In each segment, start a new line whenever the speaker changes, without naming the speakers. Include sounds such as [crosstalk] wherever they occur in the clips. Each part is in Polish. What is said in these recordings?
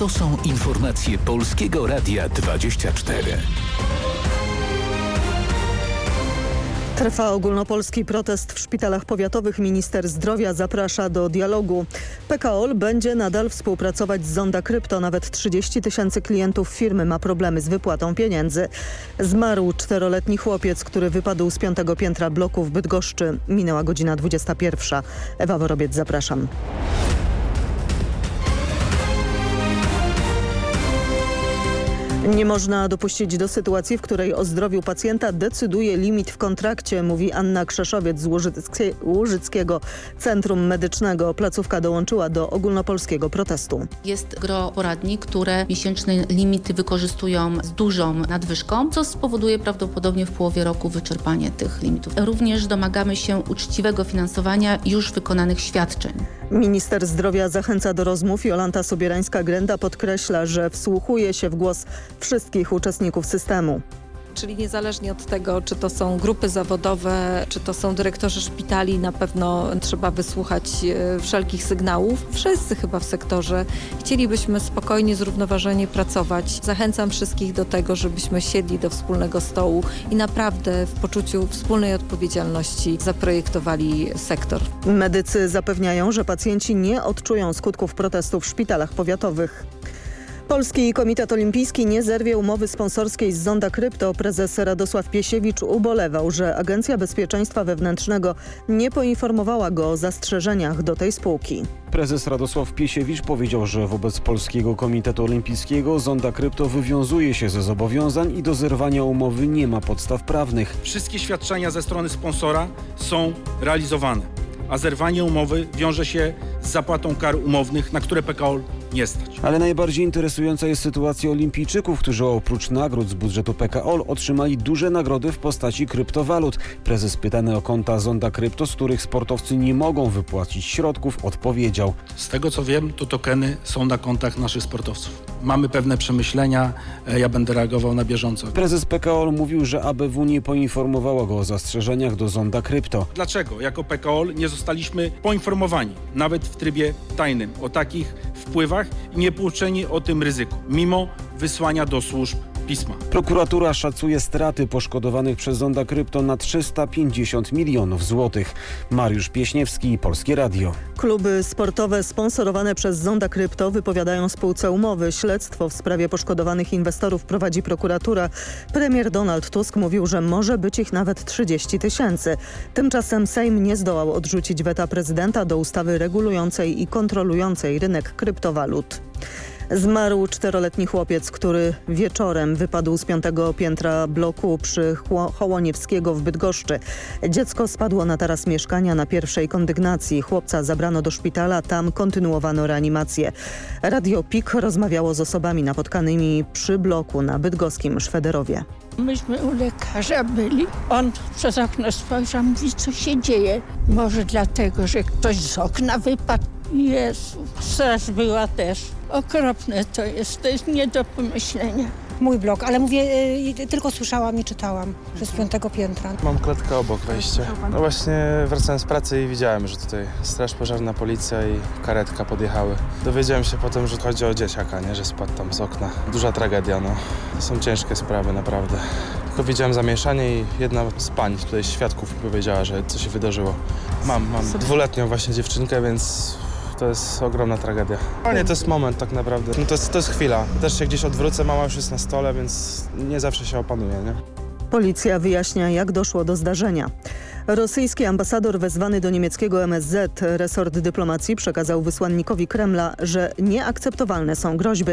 To są informacje Polskiego Radia 24.
Trwa ogólnopolski protest w szpitalach powiatowych. Minister zdrowia zaprasza do dialogu. PKOL będzie nadal współpracować z Zonda Krypto. Nawet 30 tysięcy klientów firmy ma problemy z wypłatą pieniędzy. Zmarł czteroletni chłopiec, który wypadł z piątego piętra bloku w Bydgoszczy. Minęła godzina 21. Ewa Worobiec, zapraszam. Nie można dopuścić do sytuacji, w której o zdrowiu pacjenta decyduje limit w kontrakcie, mówi Anna Krzeszowiec z Łużyckie, Łużyckiego Centrum Medycznego. Placówka dołączyła do ogólnopolskiego protestu.
Jest gro poradni, które miesięczne limity wykorzystują z dużą nadwyżką, co spowoduje prawdopodobnie w połowie roku wyczerpanie tych limitów. Również domagamy się uczciwego finansowania już wykonanych świadczeń.
Minister zdrowia zachęca do rozmów. Jolanta Sobierańska-Grenda podkreśla, że wsłuchuje się w głos wszystkich uczestników systemu.
Czyli niezależnie od tego, czy to są grupy zawodowe, czy to są dyrektorzy szpitali, na pewno trzeba wysłuchać e, wszelkich sygnałów. Wszyscy chyba w sektorze chcielibyśmy spokojnie, zrównoważenie pracować. Zachęcam wszystkich do tego, żebyśmy siedli do wspólnego stołu i naprawdę w poczuciu wspólnej odpowiedzialności zaprojektowali sektor.
Medycy zapewniają, że pacjenci nie odczują skutków protestów w szpitalach powiatowych. Polski Komitet Olimpijski nie zerwie umowy sponsorskiej z Zonda Krypto. Prezes Radosław Piesiewicz ubolewał, że Agencja Bezpieczeństwa Wewnętrznego nie poinformowała go o zastrzeżeniach do tej spółki.
Prezes Radosław Piesiewicz powiedział, że wobec Polskiego Komitetu Olimpijskiego Zonda Krypto wywiązuje się ze zobowiązań i do zerwania umowy nie ma podstaw prawnych.
Wszystkie świadczenia ze strony sponsora są realizowane, a zerwanie umowy wiąże się z zapłatą kar umownych, na które PKO nie stać.
Ale najbardziej interesująca jest sytuacja olimpijczyków, którzy oprócz nagród z budżetu PKOL otrzymali duże nagrody w postaci kryptowalut. Prezes pytany o konta Zonda Krypto, z których sportowcy nie mogą wypłacić środków, odpowiedział.
Z tego co wiem, to tokeny są na kontach naszych sportowców. Mamy pewne przemyślenia, e, ja będę reagował na bieżąco.
Prezes PKOL mówił, że ABW nie poinformowała go o zastrzeżeniach do Zonda Krypto.
Dlaczego jako PKOL nie zostaliśmy poinformowani, nawet w trybie tajnym, o takich wpływach i nie pouczeni o tym ryzyku, mimo wysłania do służb pisma.
Prokuratura szacuje straty poszkodowanych przez Zonda Krypto na 350 milionów złotych. Mariusz Pieśniewski, Polskie Radio.
Kluby sportowe sponsorowane przez Zonda Krypto wypowiadają spółce umowy. Śledztwo w sprawie poszkodowanych inwestorów prowadzi prokuratura. Premier Donald Tusk mówił, że może być ich nawet 30 tysięcy. Tymczasem Sejm nie zdołał odrzucić weta prezydenta do ustawy regulującej i kontrolującej rynek kryptowalut. Zmarł czteroletni chłopiec, który wieczorem wypadł z piątego piętra bloku przy Hołoniewskiego w Bydgoszczy. Dziecko spadło na taras mieszkania na pierwszej kondygnacji. Chłopca zabrano do szpitala, tam kontynuowano reanimację. Radio PIK rozmawiało z osobami napotkanymi przy bloku na bydgoskim Szwederowie.
Myśmy u lekarza byli. On przez okno spojrzał, mówi, co się dzieje. Może dlatego, że ktoś z okna wypadł. Jezu, straż była też. Okropne to jest, to jest nie do pomyślenia.
Mój blog, ale mówię, y, tylko słyszałam i czytałam, że z piątego piętra.
Mam klatkę obok wejścia. No właśnie wracałem z pracy i widziałem, że tutaj straż pożarna, policja i karetka podjechały. Dowiedziałem się potem, że chodzi o dzieciaka, nie? że spadł tam z okna. Duża tragedia, no. To są ciężkie sprawy, naprawdę. Tylko widziałem zamieszanie i jedna z pań tutaj świadków powiedziała, że co się wydarzyło. Mam, mam dwuletnią właśnie dziewczynkę, więc to jest ogromna tragedia. Ale nie, to jest moment tak naprawdę. No to, jest, to jest chwila. Też się gdzieś odwrócę, mama już jest na stole, więc nie zawsze się opanuje, nie?
Policja wyjaśnia, jak doszło do zdarzenia. Rosyjski ambasador wezwany do niemieckiego MSZ, resort dyplomacji przekazał wysłannikowi Kremla, że nieakceptowalne są groźby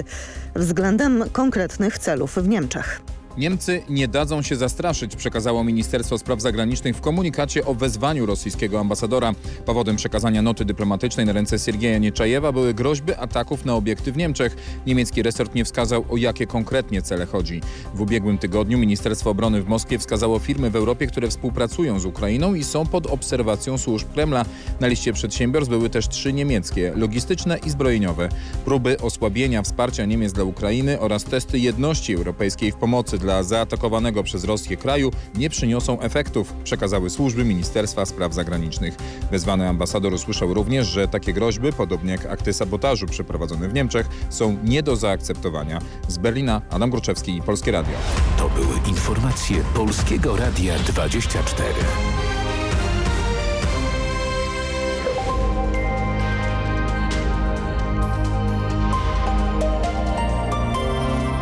względem konkretnych celów w Niemczech.
Niemcy nie dadzą się zastraszyć, przekazało Ministerstwo Spraw Zagranicznych w komunikacie o wezwaniu rosyjskiego ambasadora. Powodem przekazania noty dyplomatycznej na ręce Siergieja Nieczajewa były groźby ataków na obiekty w Niemczech. Niemiecki resort nie wskazał, o jakie konkretnie cele chodzi. W ubiegłym tygodniu Ministerstwo Obrony w Moskwie wskazało firmy w Europie, które współpracują z Ukrainą i są pod obserwacją służb Kremla. Na liście przedsiębiorstw były też trzy niemieckie, logistyczne i zbrojeniowe. Próby osłabienia wsparcia Niemiec dla Ukrainy oraz testy jedności europejskiej w pomocy dla dla zaatakowanego przez Rosję kraju nie przyniosą efektów, przekazały służby Ministerstwa Spraw Zagranicznych. Wezwany ambasador usłyszał również, że takie groźby, podobnie jak akty sabotażu przeprowadzone w Niemczech, są nie do zaakceptowania. Z Berlina Adam Gruczewski, Polskie Radio.
To były informacje Polskiego Radia 24.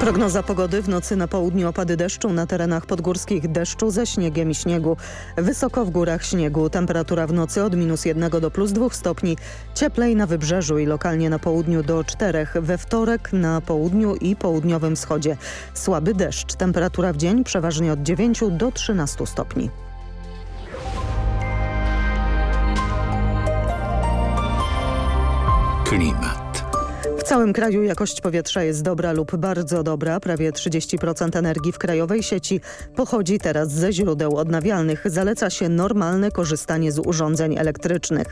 Prognoza pogody w nocy na południu opady deszczu, na terenach podgórskich deszczu ze śniegiem i śniegu. Wysoko w górach śniegu. Temperatura w nocy od minus 1 do plus 2 stopni. Cieplej na wybrzeżu i lokalnie na południu do 4. We wtorek na południu i południowym wschodzie. Słaby deszcz. Temperatura w dzień przeważnie od 9 do 13 stopni.
Klimat.
Całym kraju jakość powietrza jest dobra lub bardzo dobra. Prawie 30% energii w krajowej sieci pochodzi teraz ze źródeł odnawialnych. Zaleca się normalne korzystanie z urządzeń elektrycznych.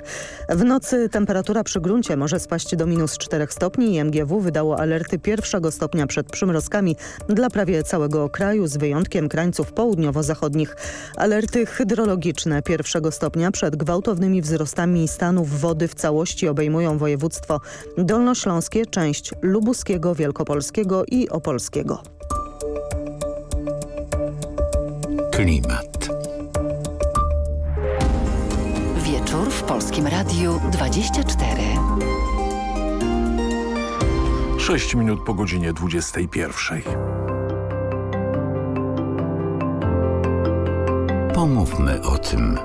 W nocy temperatura przy gruncie może spaść do minus 4 stopni i MGW wydało alerty pierwszego stopnia przed przymrozkami dla prawie całego kraju z wyjątkiem krańców południowo-zachodnich. Alerty hydrologiczne pierwszego stopnia przed gwałtownymi wzrostami stanów wody w całości obejmują województwo dolnośląskie, część lubuskiego, wielkopolskiego i opolskiego.
Klimat.
Wieczór w Polskim Radiu 24.
6 minut po godzinie 21.
Pomówmy o tym.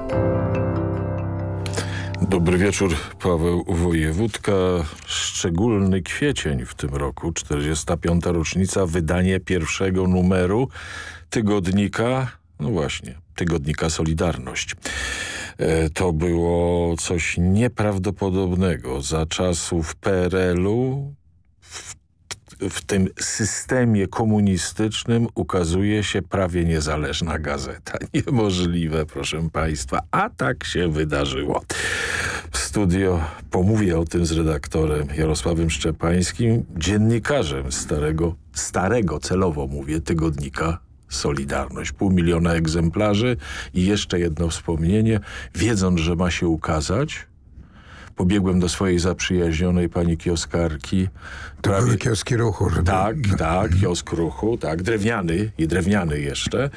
Dobry wieczór, Paweł Wojewódka. Szczególny kwiecień w tym roku, 45. rocznica, wydanie pierwszego numeru tygodnika, no właśnie, tygodnika Solidarność. E, to było coś nieprawdopodobnego. Za czasów PRL-u w tym systemie komunistycznym ukazuje się prawie niezależna gazeta. [laughs] Niemożliwe, proszę Państwa, a tak się wydarzyło. W studio pomówię o tym z redaktorem Jarosławem Szczepańskim, dziennikarzem starego, starego celowo mówię, tygodnika Solidarność. Pół miliona egzemplarzy i jeszcze jedno wspomnienie. Wiedząc, że ma się ukazać, pobiegłem do swojej zaprzyjaźnionej pani kioskarki.
To prawie... były kioski ruchu. Żeby...
Tak, tak, kiosk ruchu, tak, drewniany i drewniany jeszcze.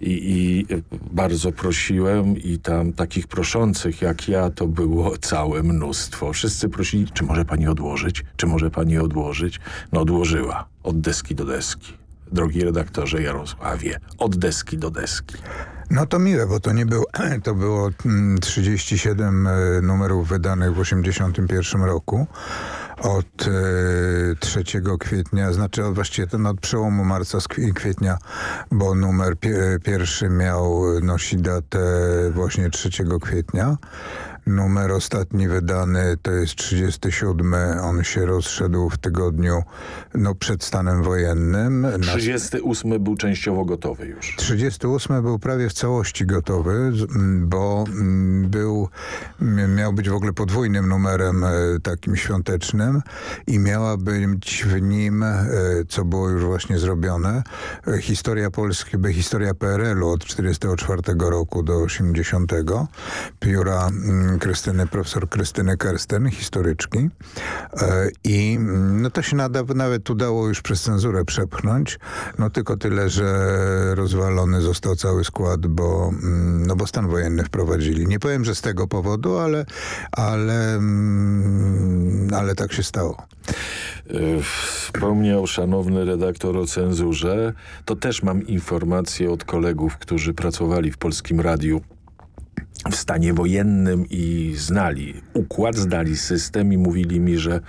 I, I, bardzo prosiłem i tam takich proszących jak ja to było całe mnóstwo. Wszyscy prosili, czy może pani odłożyć, czy może pani odłożyć. No odłożyła, od deski do deski. Drogi redaktorze Jarosławie, od deski do deski.
No to miłe, bo to nie było, [clears throat] to było 37 mm, e, numerów wydanych w 81 roku. Od e, 3 kwietnia, znaczy od, właściwie ten od przełomu marca i kwietnia, bo numer pie, pierwszy miał nosić datę właśnie 3 kwietnia. Numer ostatni wydany to jest 37. On się rozszedł w tygodniu no, przed stanem wojennym.
38 był częściowo gotowy już.
38 był prawie w całości gotowy, bo był, miał być w ogóle podwójnym numerem e, takim świątecznym i miała być w nim, e, co było już właśnie zrobione, e, historia Polski, by historia PRL-u od 44 roku do 80. Pióra Krystyny, profesor Krystyny Kersten, historyczki. I no to się nada, nawet udało już przez cenzurę przepchnąć. No tylko tyle, że rozwalony został cały skład, bo, mm, no bo stan wojenny wprowadzili. Nie powiem, że z tego powodu, ale, ale, mm, ale tak się stało.
Wspomniał szanowny redaktor o cenzurze. To też mam informacje od kolegów, którzy pracowali w Polskim Radiu w stanie wojennym i znali układ, znali system i mówili mi, że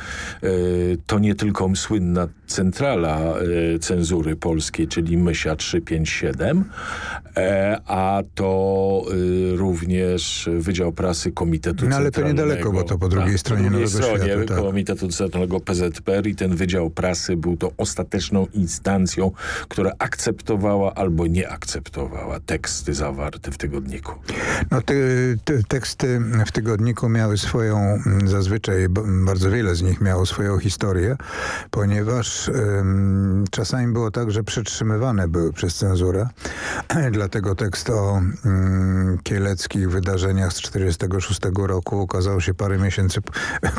y, to nie tylko słynna centrala y, cenzury polskiej, czyli Mysia 357, e, a to y, również Wydział Prasy Komitetu
No ale
to
niedaleko, bo to po drugiej
tak,
stronie
po drugiej stronie
Świata, tak.
Komitetu Centralnego PZPR i ten Wydział Prasy był to ostateczną instancją, która akceptowała albo nie akceptowała teksty zawarte w tygodniku.
No ty, teksty w tygodniku miały swoją, mm, zazwyczaj bardzo wiele z nich miało swoją historię, ponieważ um, czasami było tak, że przetrzymywane były przez cenzurę. [clears throat] Dlatego tekst o um, kieleckich wydarzeniach z 1946 roku ukazał się parę miesięcy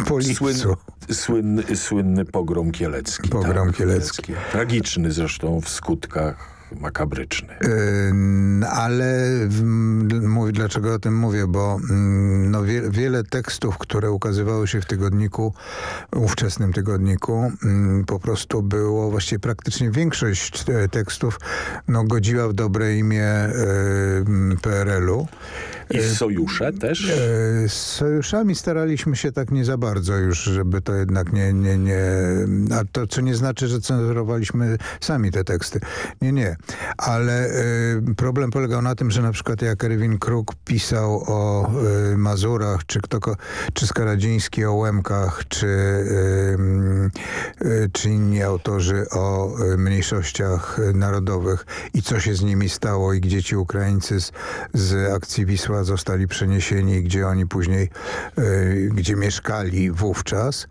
po lipcu.
Słynny, słynny pogrom kielecki.
Pogrom
tak,
kielecki.
Tragiczny zresztą w skutkach makabryczny.
Yy, ale mówię, dlaczego o tym mówię, bo mm, no, wie, wiele tekstów, które ukazywały się w tygodniku, ówczesnym tygodniku, mm, po prostu było, właściwie praktycznie większość tekstów no, godziła w dobre imię yy, PRL-u.
I sojusze też?
Z sojuszami staraliśmy się tak nie za bardzo już, żeby to jednak nie, nie, nie... A to, co nie znaczy, że cenzurowaliśmy sami te teksty. Nie, nie. Ale y, problem polegał na tym, że na przykład jak Erwin Kruk pisał o y, Mazurach, czy, kto, czy Skaradziński o Łemkach, czy, czy inni autorzy o mniejszościach narodowych i co się z nimi stało i gdzie ci Ukraińcy z, z akcji Wisła zostali przeniesieni, gdzie oni później, y, gdzie mieszkali wówczas,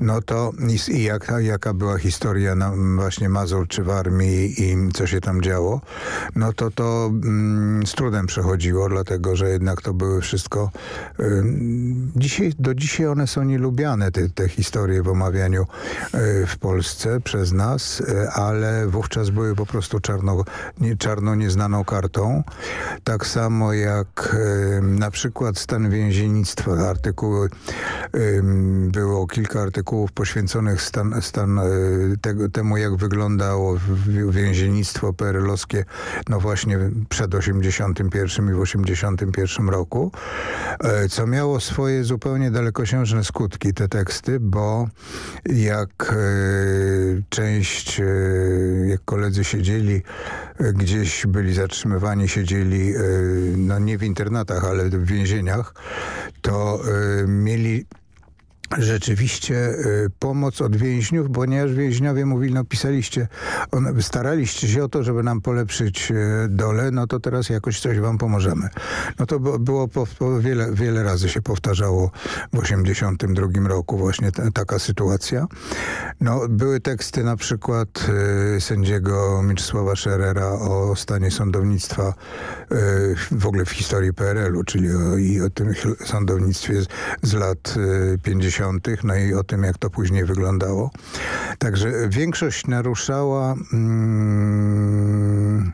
no to i jak, jaka była historia na, właśnie Mazur czy w armii i co się tam działo, no to to mm, z trudem przechodziło, dlatego, że jednak to były wszystko y, dzisiaj, do dzisiaj one są nielubiane, te, te historie w omawianiu y, w Polsce przez nas, y, ale wówczas były po prostu czarno, nie, czarno nieznaną kartą. Tak samo jak na przykład stan więziennictwa. Artykuły, było kilka artykułów poświęconych stan, stan e, tego, temu, jak wyglądało więziennictwo perelowskie no właśnie przed 81 i w 81 roku, e, co miało swoje zupełnie dalekosiężne skutki, te teksty, bo jak e, część, jak koledzy siedzieli gdzieś, byli zatrzymywani, siedzieli no nie w internecie, internatach, ale w więzieniach, to y, mieli rzeczywiście y, pomoc od więźniów, ponieważ więźniowie mówili, no pisaliście, on, staraliście się o to, żeby nam polepszyć y, dole, no to teraz jakoś coś wam pomożemy. No to było, po, po wiele, wiele razy się powtarzało w 82 roku właśnie ta, taka sytuacja. No, były teksty na przykład y, sędziego Mieczysława Szerera o stanie sądownictwa y, w ogóle w historii PRL-u, czyli o, i o tym sądownictwie z, z lat 50 80., no i o tym, jak to później wyglądało. Także większość naruszała... Mm,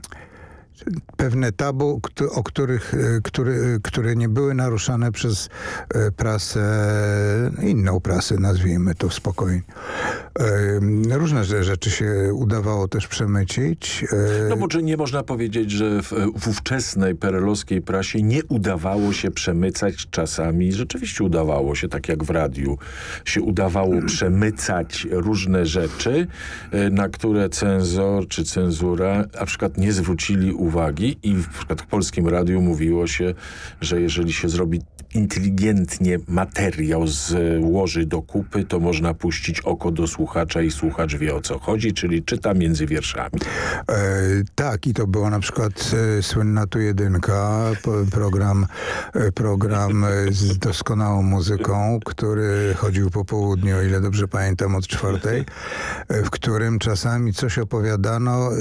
pewne tabu, o których, e, który, które nie były naruszane przez e, prasę, inną prasę, nazwijmy to spokojnie. E, różne rzeczy się udawało też przemycić.
No bo czy nie można powiedzieć, że w, w ówczesnej perelowskiej prasie nie udawało się przemycać czasami, rzeczywiście udawało się, tak jak w radiu, się udawało przemycać różne rzeczy, na które cenzor czy cenzura na przykład nie zwrócili uwagi uwagi i w w Polskim Radiu mówiło się, że jeżeli się zrobi inteligentnie materiał złoży do kupy, to można puścić oko do słuchacza i słuchacz wie o co chodzi, czyli czyta między wierszami.
E, tak i to była na przykład e, słynna tu jedynka, program, e, program z doskonałą muzyką, który chodził po południu, o ile dobrze pamiętam, od czwartej, e, w którym czasami coś opowiadano, e,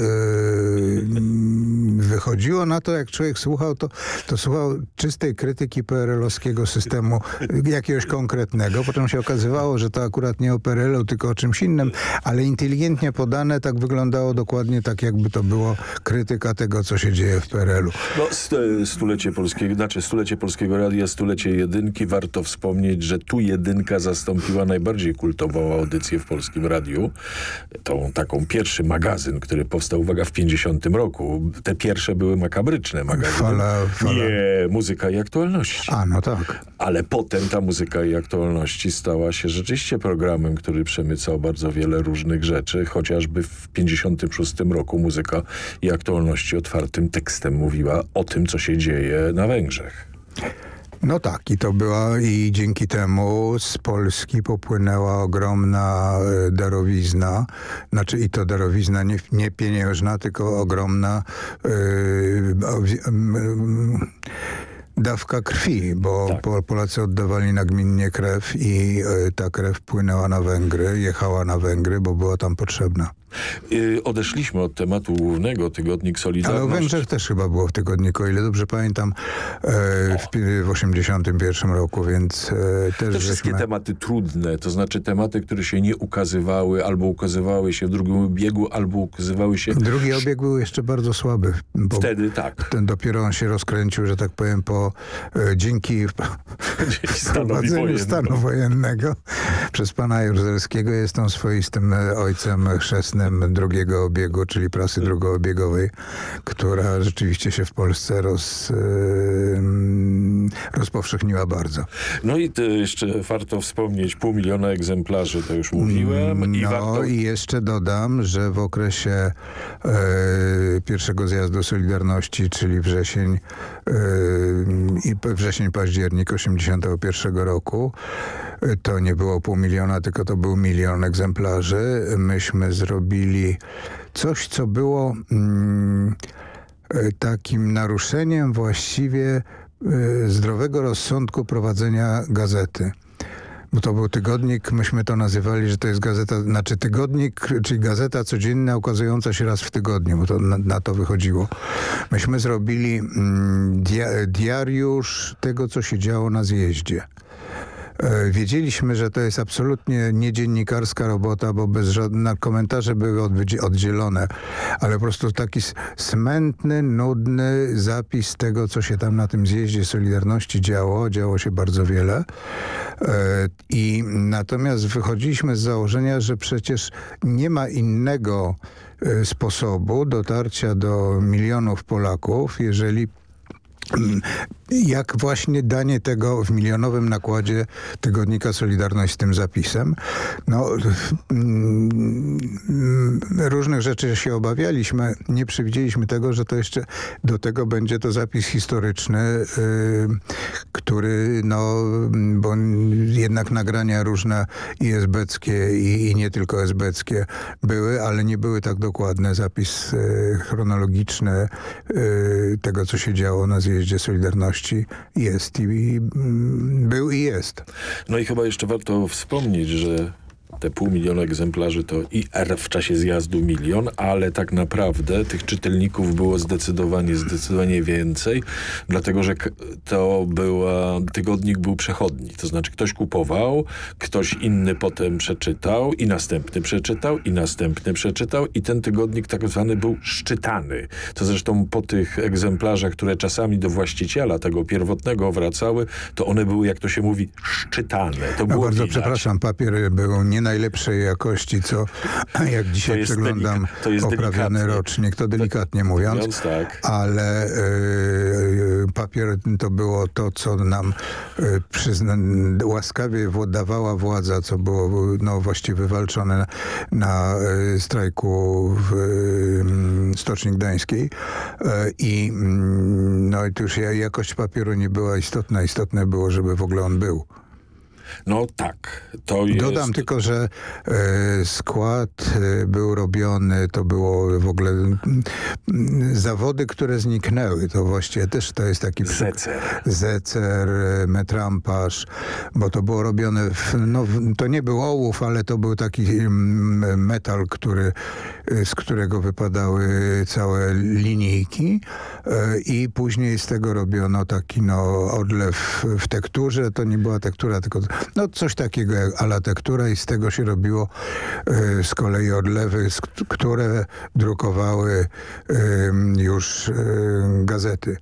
wychodziło na to, jak człowiek słuchał, to, to słuchał czystej krytyki PRL-owskiego systemu, jakiegoś konkretnego. Potem się okazywało, że to akurat nie o PRL-u, tylko o czymś innym, ale inteligentnie podane tak wyglądało dokładnie tak, jakby to było krytyka tego, co się dzieje w PRL-u.
No, stulecie polskiego, znaczy stulecie polskiego radia, stulecie jedynki. Warto wspomnieć, że tu jedynka zastąpiła najbardziej kultową audycję w polskim radiu. Tą taką pierwszy magazyn, który powstał, uwaga, w 50 roku. Te pierwsze były makabryczne magazyny.
Fala, fala.
Nie, muzyka i aktualności.
A, no tak.
Ale potem ta muzyka i aktualności stała się rzeczywiście programem, który przemycał bardzo wiele różnych rzeczy. Chociażby w 56 roku muzyka i aktualności otwartym tekstem mówiła o tym, co się dzieje na Węgrzech.
No tak, i to była i dzięki temu z Polski popłynęła ogromna e, darowizna, znaczy i to darowizna nie, nie pieniężna, tylko ogromna yy, dawka krwi, bo
Tak.
Polacy oddawali nagminnie krew i e, ta krew płynęła na Węgry, jechała na Węgry, bo była tam potrzebna.
Yy, odeszliśmy od tematu głównego, tygodnik
Ale o
Solidarność.
Węgrzech też chyba było w tygodniku, o ile dobrze pamiętam, e, w, w 81 roku, więc e, też
Te wszystkie
żeśmy...
tematy trudne, to znaczy tematy, które się nie ukazywały, albo ukazywały się w drugim biegu, albo ukazywały się
Drugi obieg był jeszcze bardzo słaby.
Wtedy, tak.
Ten dopiero on się rozkręcił, że tak powiem, po e, dzięki
stanowi
wprowadzeniu stanu wojennego przez pana Jaruzelskiego. Jest on swoistym ojcem chrzestnym drugiego obiegu, czyli prasy drugoobiegowej, która rzeczywiście się w Polsce roz, mm, rozpowszechniła bardzo.
No i to jeszcze warto wspomnieć, pół miliona egzemplarzy, to już mówiłem. I
No
warto...
i jeszcze dodam, że w okresie e, pierwszego zjazdu Solidarności, czyli wrzesień i wrzesień, październik 81 roku, e, to nie było pół miliona, tylko to był milion egzemplarzy. Myśmy zrobili coś, co było mm, e, takim naruszeniem właściwie e, zdrowego rozsądku prowadzenia gazety. Bo to był tygodnik, myśmy to nazywali, że to jest gazeta, znaczy tygodnik, czyli gazeta codzienna ukazująca się raz w tygodniu, bo to na, na to wychodziło. Myśmy zrobili mm, dia, diariusz tego, co się działo na zjeździe. E, Wiedzieliśmy, że to jest absolutnie niedziennikarska robota, bo bez żadnych komentarze były oddzielone, ale po prostu taki smętny, nudny zapis tego, co się tam na tym zjeździe Solidarności działo. Działo się bardzo wiele. E, I natomiast wychodziliśmy z założenia, że przecież nie ma innego e, sposobu dotarcia do milionów Polaków, jeżeli jak właśnie danie tego w milionowym nakładzie tygodnika Solidarność z tym zapisem. No, mm, różnych rzeczy się obawialiśmy. Nie przewidzieliśmy tego, że to jeszcze do tego będzie to zapis historyczny, y, który, no, bo jednak nagrania różne i esbeckie i, i nie tylko esbeckie były, ale nie były tak dokładne. Zapis y, chronologiczny y, tego, co się działo na zjeździe Solidarności jest i, i mm, był i jest.
No i chyba jeszcze warto wspomnieć, że te pół miliona egzemplarzy to i R w czasie zjazdu milion, ale tak naprawdę tych czytelników było zdecydowanie, zdecydowanie więcej, dlatego że to była, tygodnik był przechodni, to znaczy ktoś kupował, ktoś inny potem przeczytał i następny przeczytał i następny przeczytał i ten tygodnik tak zwany był szczytany. To zresztą po tych egzemplarzach, które czasami do właściciela tego pierwotnego wracały, to one były, jak to się mówi, szczytane. To
No
było
bardzo
widać.
przepraszam, papier był nie najlepszej jakości, co [clears throat] jak dzisiaj przeglądam
to delikatnie.
rocznik, to delikatnie mówiąc,
Mówiąc tak.
ale y, papier to było to, co nam y, przyzna, łaskawie w- dawała władza, co było no, właściwie wywalczone na, na y, strajku w y, Stoczni Gdańskiej i mm, no i tu już ja- jakość papieru nie była istotna. Istotne było, żeby w ogóle on był.
No tak, to jest...
Dodam tylko, że e, skład e, był robiony, to było w ogóle zawody, które zniknęły. To właściwie też to jest taki...
Zecer.
Zecer, e, metramparz, bo to było robione, w, no, to nie był ołów, ale to był taki metal, który, z którego wypadały całe linijki i później z tego robiono taki no, odlew w tekturze. To nie była tektura, tylko no, coś takiego jak ala tektura i z tego się robiło e, z kolei odlewy, które drukowały już e, gazety.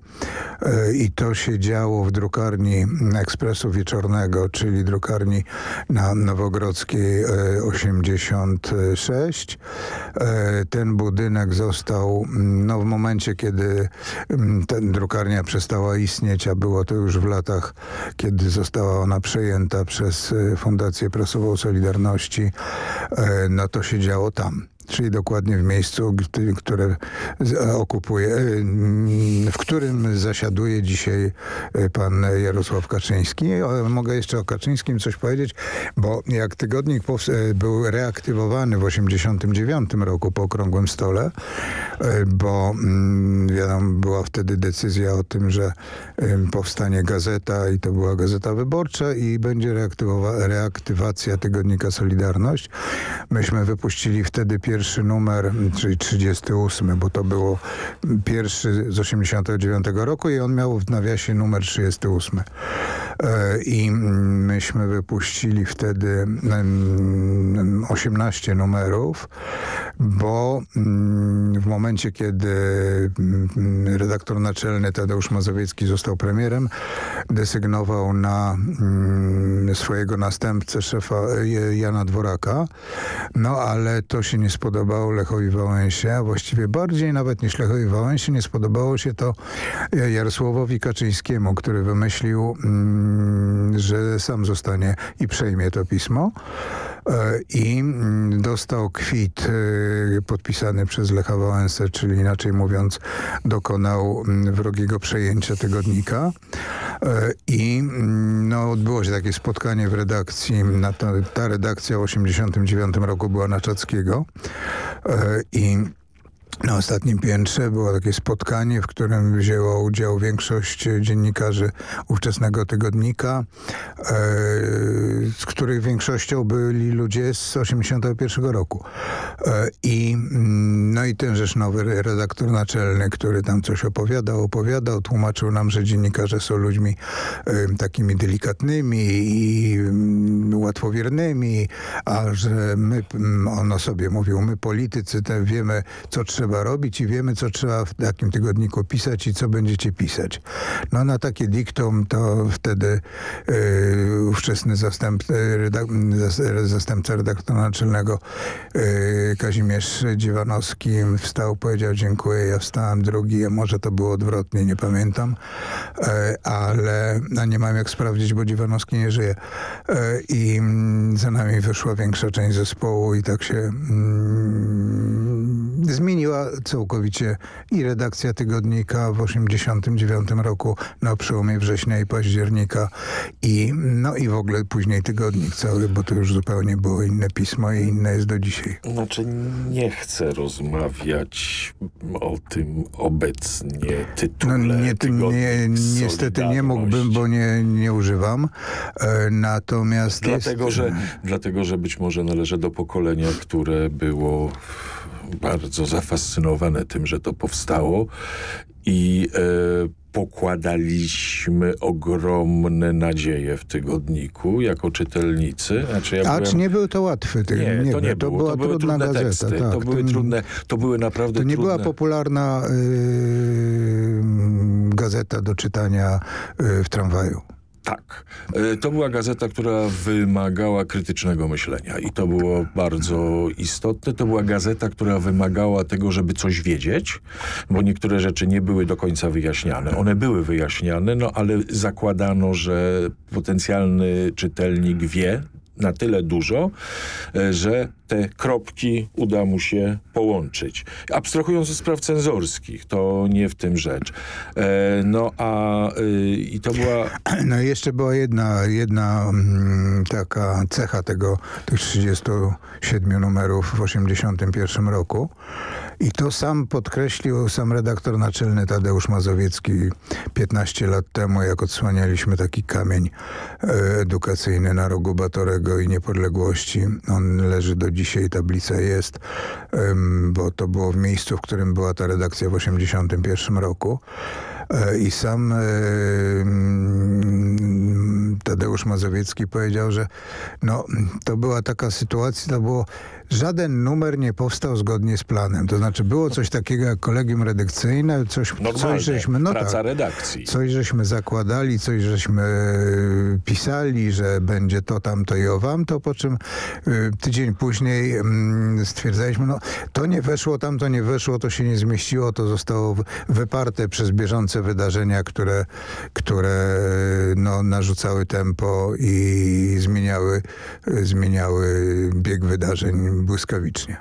E, I to się działo w drukarni Ekspresu Wieczornego, czyli drukarni na Nowogrodzkiej e, 86. E, Ten budynek został no, w momencie, kiedy ten drukarnia przestała istnieć, a było to już w latach, kiedy została ona przejęta przez e, Fundację Prasową Solidarności, e, no to się działo tam. Czyli dokładnie w miejscu, które okupuje, w którym zasiaduje dzisiaj pan Jarosław Kaczyński. Mogę jeszcze o Kaczyńskim coś powiedzieć, bo jak tygodnik był reaktywowany w 1989 roku po Okrągłym Stole, bo mm, wiadomo, była wtedy decyzja o tym, że powstanie gazeta i to była Gazeta Wyborcza i będzie reaktywacja tygodnika Solidarność. Myśmy wypuścili wtedy pierwszy numer, czyli 38, bo to było pierwszy z 89 roku i on miał w nawiasie numer 38. E, I myśmy wypuścili wtedy 18 numerów, bo w momencie, kiedy redaktor naczelny Tadeusz Mazowiecki został premierem, desygnował na swojego następcę, szefa Jana Dworaka, no ale to się nie spodobało Lechowi Wałęsie, a właściwie bardziej nawet niż Lechowi Wałęsie nie spodobało się to Jarosławowi Kaczyńskiemu, który wymyślił, że sam zostanie i przejmie to pismo. e, i dostał kwit e, podpisany przez Lecha Wałęsę, czyli inaczej mówiąc dokonał wrogiego przejęcia tygodnika. E, i no, odbyło się takie spotkanie w redakcji, ta, ta redakcja w 1989 roku była na Czackiego. I na ostatnim piętrze było takie spotkanie, w którym wzięło udział większość dziennikarzy ówczesnego tygodnika, e, z których większością byli ludzie z 81 roku. E, I, mm, no i tenżeż nowy redaktor naczelny, który tam coś opowiadał, opowiadał, tłumaczył nam, że dziennikarze są ludźmi e, takimi delikatnymi i mm, łatwowiernymi, a że my, mm, on o sobie mówił, my politycy wiemy, co trzeba trzeba robić i wiemy, co trzeba w takim tygodniku pisać i co będziecie pisać. No na takie diktum to wtedy yy, ówczesny zastęp, redak zastępca redaktora naczelnego yy, Kazimierz Dziewanowski wstał, powiedział dziękuję, ja wstałem drugi, może to było odwrotnie, nie pamiętam, yy, ale a nie mam jak sprawdzić, bo Dziewanowski nie żyje. Yy, I mm, za nami wyszła większa część zespołu i tak się mm, zmieniła całkowicie i redakcja tygodnika w 89 roku na przełomie września i października i no i w ogóle później tygodnik cały, bo to już zupełnie było inne pismo i inne jest do dzisiaj.
Znaczy nie chcę rozmawiać o tym obecnie tytule
no, nie, nie, Niestety nie mógłbym, bo nie, nie używam. E, natomiast
dlatego,
jest...
że, dlatego, że być może należę do pokolenia, które było bardzo zafascynowane tym, że to powstało i e, pokładaliśmy ogromne nadzieje w tygodniku jako czytelnicy.
Znaczy ja byłem... nie był to łatwy tygodnik.
Nie, to nie, było.
To była
to były
trudna
trudne
gazeta.
Teksty.
Tak,
to były trudne, to były naprawdę
To nie
trudne...
była popularna yy, gazeta do czytania yy, w tramwaju.
Tak. E, to była gazeta, która wymagała krytycznego myślenia i to było bardzo istotne. To była gazeta, która wymagała tego, żeby coś wiedzieć, bo niektóre rzeczy nie były do końca wyjaśniane. One były wyjaśniane, no ale zakładano, że potencjalny czytelnik wie, na tyle dużo, e, że te kropki uda mu się połączyć. Abstrahując ze spraw cenzorskich, to nie w tym rzecz. E, no a y, i to była... [clears throat]
No i jeszcze była jedna, jedna mm, taka cecha tego, tych 37 numerów w 81 roku i to sam podkreślił sam redaktor naczelny Tadeusz Mazowiecki 15 lat temu, jak odsłanialiśmy taki kamień e, edukacyjny na rogu Batorego i Niepodległości. On leży do dzisiaj, tablica jest, bo to było w miejscu, w którym była ta redakcja w 81 roku. E, I sam e, Tadeusz Mazowiecki powiedział, że no, to była taka sytuacja, to było żaden numer nie powstał zgodnie z planem. To znaczy było coś takiego jak kolegium redakcyjne, coś, coś żeśmy, no
praca
tak,
redakcji.
Coś żeśmy zakładali, coś żeśmy e, pisali, że będzie to, tamto i owam, to po czym tydzień później mm, stwierdzaliśmy, no to nie weszło, tamto nie weszło, to się nie zmieściło, to zostało wyparte przez bieżące wydarzenia, które, które no, narzucały tempo i zmieniały, zmieniały bieg wydarzeń błyskawicznie.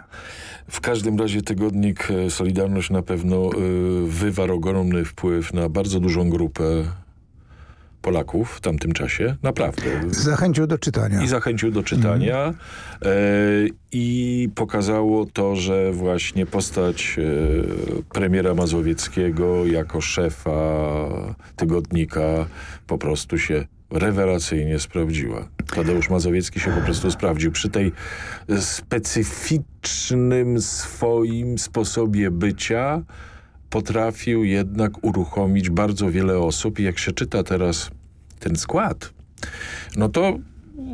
W każdym razie tygodnik e, Solidarność na pewno y, wywarł ogromny wpływ na bardzo dużą grupę Polaków w tamtym czasie. Naprawdę.
Zachęcił do czytania.
I zachęcił do czytania. E, I pokazało to, że właśnie postać e, premiera Mazowieckiego jako szefa tygodnika po prostu się rewelacyjnie sprawdziła. Tadeusz Mazowiecki się po prostu sprawdził. Przy tej specyficznym swoim sposobie bycia potrafił jednak uruchomić bardzo wiele osób. I jak się czyta teraz ten skład, no to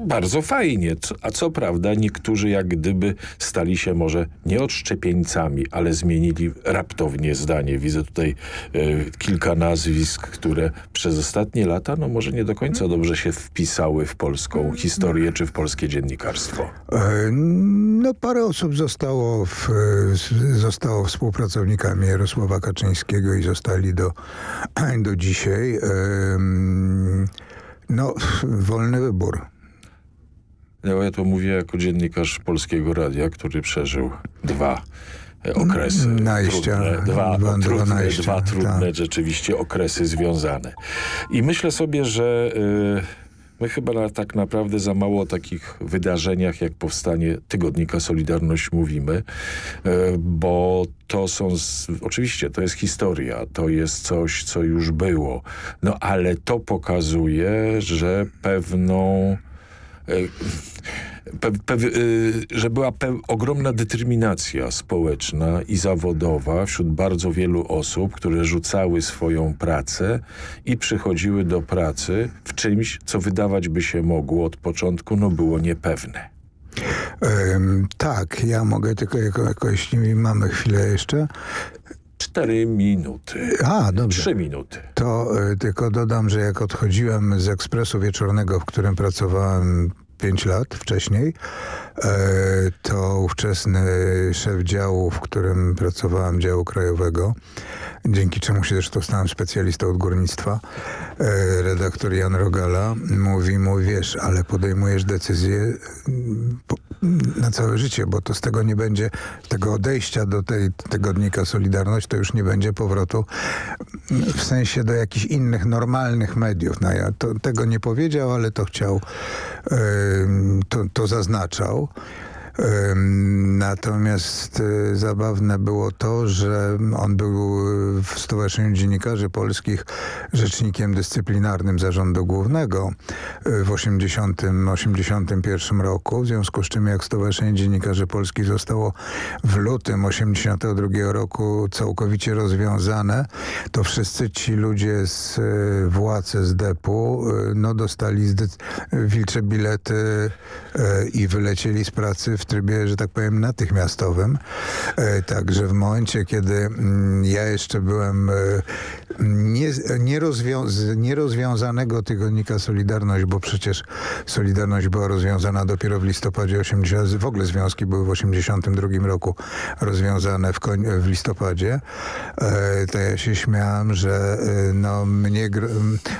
bardzo fajnie. A co prawda niektórzy jak gdyby stali się może nie odszczepieńcami, ale zmienili raptownie zdanie. Widzę tutaj e, kilka nazwisk, które przez ostatnie lata no może nie do końca dobrze się wpisały w polską historię czy w polskie dziennikarstwo.
E, no parę osób zostało, w, zostało współpracownikami Jarosława Kaczyńskiego i zostali do, [clears throat] do dzisiaj. No, wolny wybór.
No, ja to mówię jako dziennikarz Polskiego Radia, który przeżył dwa e, okresy
najścia,
trudne, dwa,
dwa,
trudne,
dwa, najścia,
dwa trudne
tak.
rzeczywiście okresy związane. I myślę sobie, że y, my chyba tak naprawdę za mało o takich wydarzeniach jak powstanie Tygodnika Solidarność mówimy, y, bo to są, z, oczywiście to jest historia, to jest coś, co już było, no ale to pokazuje, że pewną Pe, pe, że była ogromna determinacja społeczna i zawodowa wśród bardzo wielu osób, które rzucały swoją pracę i przychodziły do pracy w czymś, co wydawać by się mogło od początku, no było niepewne.
Um, tak, ja mogę tylko, jako, jako jeśli mamy chwilę jeszcze,
Cztery minuty.
A, dobrze.
Trzy minuty.
To y, tylko dodam, że jak odchodziłem z Ekspresu Wieczornego, w którym pracowałem pięć lat wcześniej, e, to ówczesny szef działu, w którym pracowałem, działu krajowego, dzięki czemu się zresztą stałem specjalistą od górnictwa, e, redaktor Jan Rogala, mówi mu, wiesz, ale podejmujesz decyzję na całe życie, bo to z tego nie będzie, tego odejścia do tej tygodnika Solidarność, to już nie będzie powrotu w sensie do jakichś innych normalnych mediów. No ja to, tego nie powiedział, ale to chciał, to, to zaznaczał. Natomiast e, zabawne było to, że on był w Stowarzyszeniu Dziennikarzy Polskich rzecznikiem dyscyplinarnym Zarządu Głównego e, w 1981 roku, w związku z czym jak Stowarzyszenie Dziennikarzy Polskich zostało w lutym 1982 roku całkowicie rozwiązane, to wszyscy ci ludzie z e, władz SDP-u no, dostali wilcze bilety i wylecieli z pracy w trybie, że tak powiem, natychmiastowym. E, także w momencie, kiedy mm, ja jeszcze byłem e, nie, nierozwią- nierozwiązanego tygodnika Solidarność, bo przecież Solidarność była rozwiązana dopiero w listopadzie 80, w ogóle związki były w 82 roku rozwiązane w, w listopadzie, e, to ja się śmiałem, że no, mnie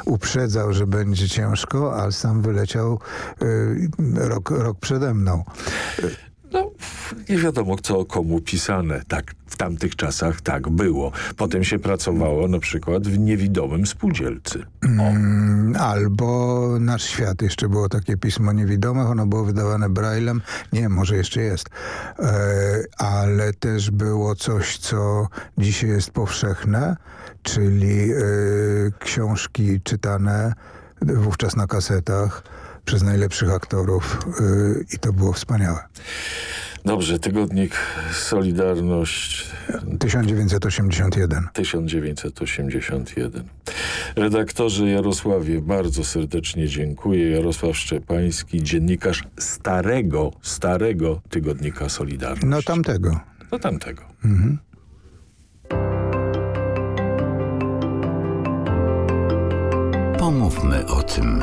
uprzedzał, że będzie ciężko, a sam wyleciał rok, rok przede mną.
Nie wiadomo co komu pisane. Tak, w tamtych czasach tak było. Potem się pracowało na przykład w niewidomym spółdzielcy.
Mm, albo Nasz Świat. Jeszcze było takie pismo niewidomych. Ono było wydawane braillem. Nie, może jeszcze jest. E, ale też było coś, co dzisiaj jest powszechne, czyli e, książki czytane wówczas na kasetach przez najlepszych aktorów yy, i to było wspaniałe.
Dobrze, tygodnik Solidarność
1981.
1981. Redaktorze Jarosławie, bardzo serdecznie dziękuję. Jarosław Szczepański, dziennikarz starego, starego tygodnika Solidarność.
No tamtego.
No tamtego.
Mhm.
Pomówmy o tym.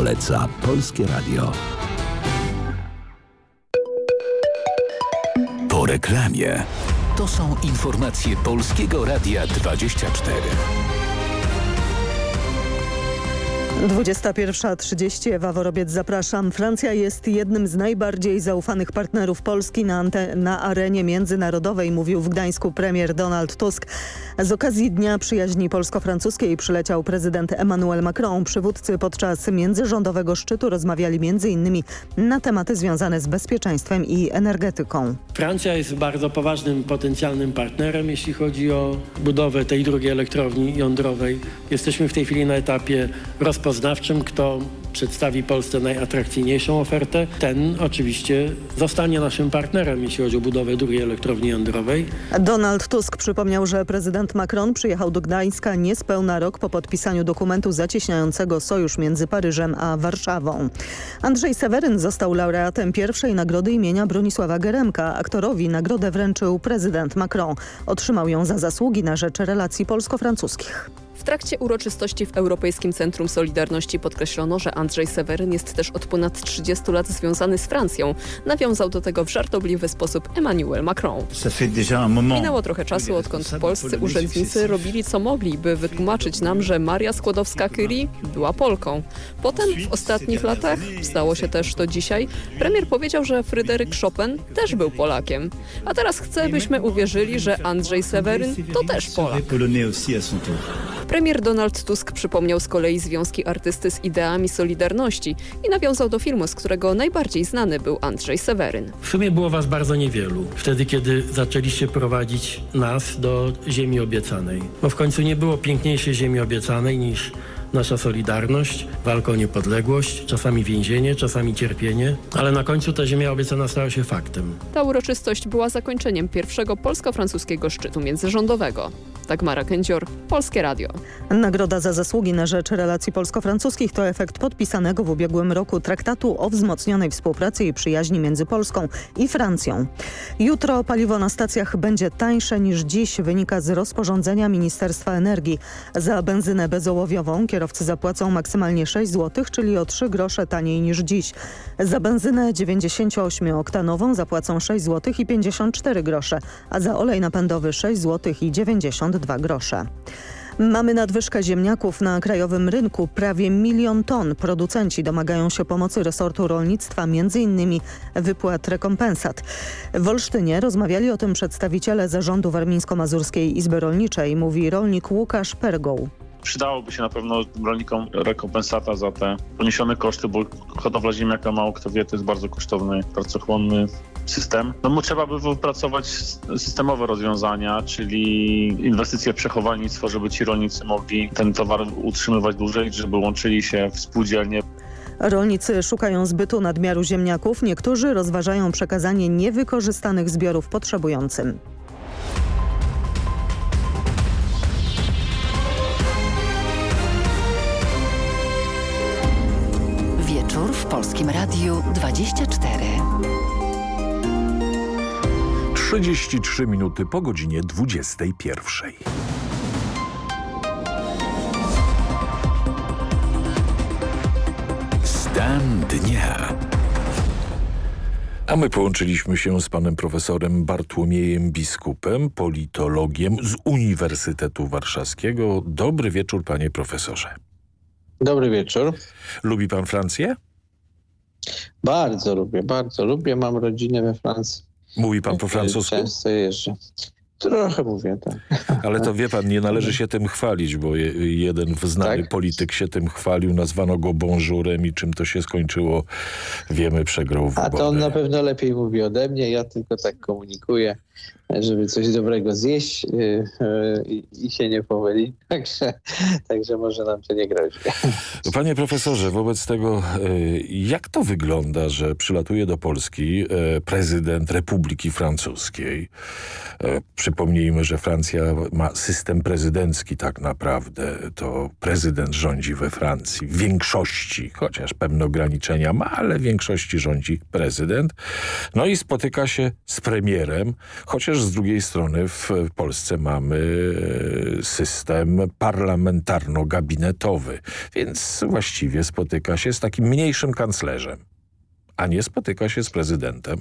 Poleca Polskie Radio. Po reklamie. To są informacje Polskiego Radia 24.
21.30 Ewa Worobiec, zapraszam. Francja jest jednym z najbardziej zaufanych partnerów Polski na, na arenie międzynarodowej, mówił w Gdańsku premier Donald Tusk. Z okazji Dnia Przyjaźni Polsko-Francuskiej przyleciał prezydent Emmanuel Macron. Przywódcy podczas międzyrządowego szczytu rozmawiali m.in. na tematy związane z bezpieczeństwem i energetyką.
Francja jest bardzo poważnym potencjalnym partnerem, jeśli chodzi o budowę tej drugiej elektrowni jądrowej. Jesteśmy w tej chwili na etapie rozpoczęcia poznawczym, kto przedstawi Polsce najatrakcyjniejszą ofertę, ten oczywiście zostanie naszym partnerem, jeśli chodzi o budowę drugiej elektrowni jądrowej.
Donald Tusk przypomniał, że prezydent Macron przyjechał do Gdańska niespełna rok po podpisaniu dokumentu zacieśniającego sojusz między Paryżem a Warszawą. Andrzej Seweryn został laureatem pierwszej nagrody imienia Bronisława Geremka. Aktorowi nagrodę wręczył prezydent Macron. Otrzymał ją za zasługi na rzecz relacji polsko-francuskich.
W trakcie uroczystości w Europejskim Centrum Solidarności podkreślono, że Andrzej Seweryn jest też od ponad 30 lat związany z Francją. Nawiązał do tego w żartobliwy sposób Emmanuel Macron. Minęło trochę czasu, odkąd polscy urzędnicy robili co mogli, by wytłumaczyć nam, że Maria Skłodowska-Curie była Polką. Potem w ostatnich latach, stało się też to dzisiaj, premier powiedział, że Fryderyk Chopin też był Polakiem. A teraz chce, byśmy uwierzyli, że Andrzej Seweryn to też Polak. Premier Donald Tusk przypomniał z kolei związki artysty z ideami Solidarności i nawiązał do filmu, z którego najbardziej znany był Andrzej Seweryn.
W sumie było was bardzo niewielu, wtedy kiedy zaczęliście prowadzić nas do ziemi obiecanej. Bo w końcu nie było piękniejszej ziemi obiecanej niż nasza solidarność, walka o niepodległość, czasami więzienie, czasami cierpienie, ale na końcu ta ziemia obiecana stała się faktem.
Ta uroczystość była zakończeniem pierwszego polsko-francuskiego szczytu międzyrządowego. Dagmara Kędzior, Polskie Radio.
Nagroda za zasługi na rzecz relacji polsko-francuskich to efekt podpisanego w ubiegłym roku traktatu o wzmocnionej współpracy i przyjaźni między Polską i Francją. Jutro paliwo na stacjach będzie tańsze niż dziś, wynika z rozporządzenia Ministerstwa Energii. Za benzynę bezołowiową kierowcy zapłacą maksymalnie 6 zł, czyli o 3 grosze taniej niż dziś. Za benzynę 98-oktanową zapłacą 6 zł i 54 grosze, a za olej napędowy 6 zł i 92 grosze. Mamy nadwyżkę ziemniaków na krajowym rynku, prawie milion ton. Producenci domagają się pomocy resortu rolnictwa, m.in. wypłat rekompensat. W Olsztynie rozmawiali o tym przedstawiciele zarządu Warmińsko-Mazurskiej Izby Rolniczej, mówi rolnik Łukasz Pergoł.
Przydałoby się na pewno rolnikom rekompensata za te poniesione koszty, bo hodowla ziemniaka, mało kto wie, to jest bardzo kosztowny, pracochłonny system. No mu trzeba by wypracować systemowe rozwiązania, czyli inwestycje w przechowalnictwo, żeby ci rolnicy mogli ten towar utrzymywać dłużej, żeby łączyli się w spółdzielnie.
Rolnicy szukają zbytu nadmiaru ziemniaków, niektórzy rozważają przekazanie niewykorzystanych zbiorów potrzebującym.
Polskim Radiu 24.
33 minuty po godzinie 21.
Stan dnia.
A my połączyliśmy się z panem profesorem Bartłomiejem Biskupem, politologiem z Uniwersytetu Warszawskiego. Dobry wieczór, panie profesorze.
Dobry wieczór.
Lubi pan Francję?
Bardzo lubię, bardzo lubię. Mam rodzinę we Francji.
Mówi pan po francusku?
Często jeżdżę. Trochę mówię, tak. [laughs]
Ale to wie pan, nie należy się tym chwalić, bo je, jeden znany
Tak?
polityk się tym chwalił, nazwano go bonjourem i czym to się skończyło, wiemy, przegrał
A
wybory.
to on na pewno lepiej mówi ode mnie, ja tylko tak komunikuję, żeby coś dobrego zjeść yy, yy, i- się nie pomyli. Także, także może nam to nie grozi.
Panie profesorze, wobec tego y, jak to wygląda, że przylatuje do Polski y, prezydent Republiki Francuskiej? Y, Przypomnijmy, że Francja ma system prezydencki tak naprawdę. To prezydent rządzi we Francji w większości, chociaż pewne ograniczenia ma, ale w większości rządzi prezydent. No i spotyka się z premierem, chociaż z drugiej strony w Polsce mamy y, system parlamentarno-gabinetowy, więc właściwie spotyka się z takim mniejszym kanclerzem, a nie spotyka się z prezydentem.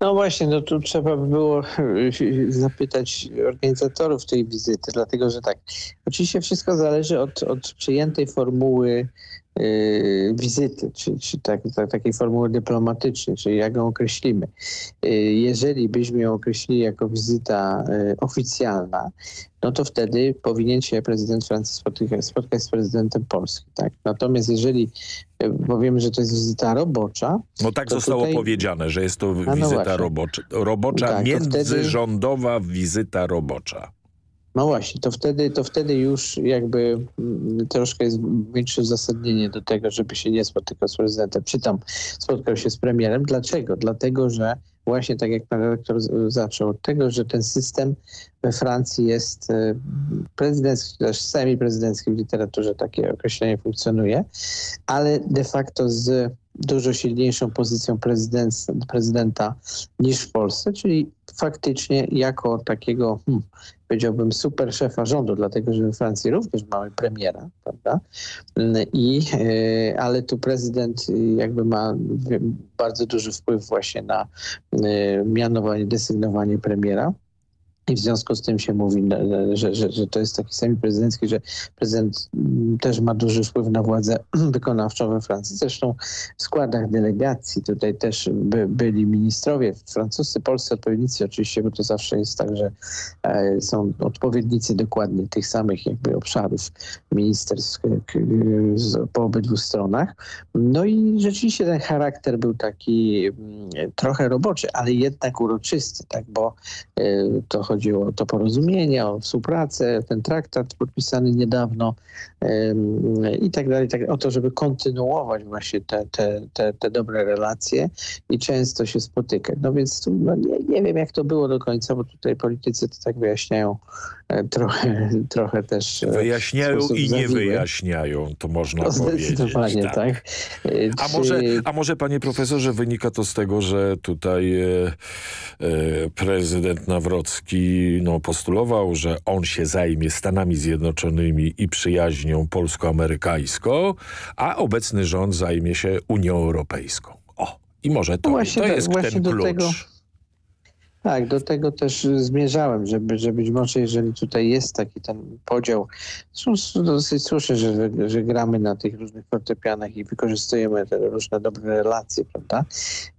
No właśnie, no tu trzeba by było y, zapytać organizatorów tej wizyty, dlatego że tak, oczywiście wszystko zależy od, od przyjętej formuły y, wizyty, czy, czy tak, tak, takiej formuły dyplomatycznej, czyli jak ją określimy. Y, jeżeli byśmy ją określili jako wizyta y, oficjalna, no to wtedy powinien się prezydent Francji spotkać, spotkać z prezydentem Polski. Tak? Natomiast jeżeli powiemy, że to jest wizyta robocza,
No tak zostało
tutaj-
powiedziane, że jest to
no
wizyta
właśnie.
robocza, robocza
Tak,
międzyrządowa wizyta robocza.
No właśnie, to wtedy, to wtedy już jakby mm, troszkę jest większe uzasadnienie do tego, żeby się nie spotykał z prezydentem. Czy tam spotkał się z premierem. Dlaczego? Dlatego, że właśnie tak jak pan redaktor zaczął, od tego, że ten system we Francji jest e, prezydencki, też semi-prezydencki w literaturze takie określenie funkcjonuje, ale de facto z dużo silniejszą pozycją prezydent, prezydenta niż w Polsce, czyli faktycznie jako takiego, hmm, powiedziałbym, super szefa rządu, dlatego że we Francji również mamy premiera, prawda? Mm, I, e, ale tu prezydent y, jakby ma wie- bardzo duży wpływ właśnie na e, mianowanie, desygnowanie premiera. I w związku z tym się mówi, e, że, że, że to jest taki semi prezydencki, że prezydent mm, też ma duży wpływ na władzę [clears throat] wykonawczą we Francji. Zresztą w składach delegacji tutaj też by, byli ministrowie francuscy, polscy odpowiednicy oczywiście, bo to zawsze jest tak, że e, są odpowiednicy dokładnie tych samych jakby obszarów ministerstw z, po obydwu stronach. No i rzeczywiście ten charakter był taki mm, trochę roboczy, ale jednak uroczysty, tak, bo e, to chodziło o to porozumienie, o współpracę, ten traktat podpisany niedawno i tak dalej, tak, o to, żeby kontynuować właśnie te, te, te, te dobre relacje i często się spotykać. No więc tu, no nie, nie wiem, jak to było do końca, bo tutaj politycy to tak wyjaśniają e, trochę, [laughs] trochę też e,
Wyjaśniają i nie
zawiły.
wyjaśniają, to można
No,
powiedzieć.
zdecydowanie, tak. E,
A
czy-
może, a może, panie profesorze, wynika to z tego, że tutaj e, e, prezydent Nawrocki no, postulował, że on się zajmie Stanami Zjednoczonymi i przyjaźnią polsko-amerykańską, a obecny rząd zajmie się Unią Europejską. O, i może to,
No właśnie
to jest
właśnie
ten klucz.
tego- Tak, do tego też y, zmierzałem, żeby, że być może jeżeli tutaj jest taki ten podział, dosyć słusznie, że, że gramy na tych różnych fortepianach i wykorzystujemy te różne dobre relacje, prawda,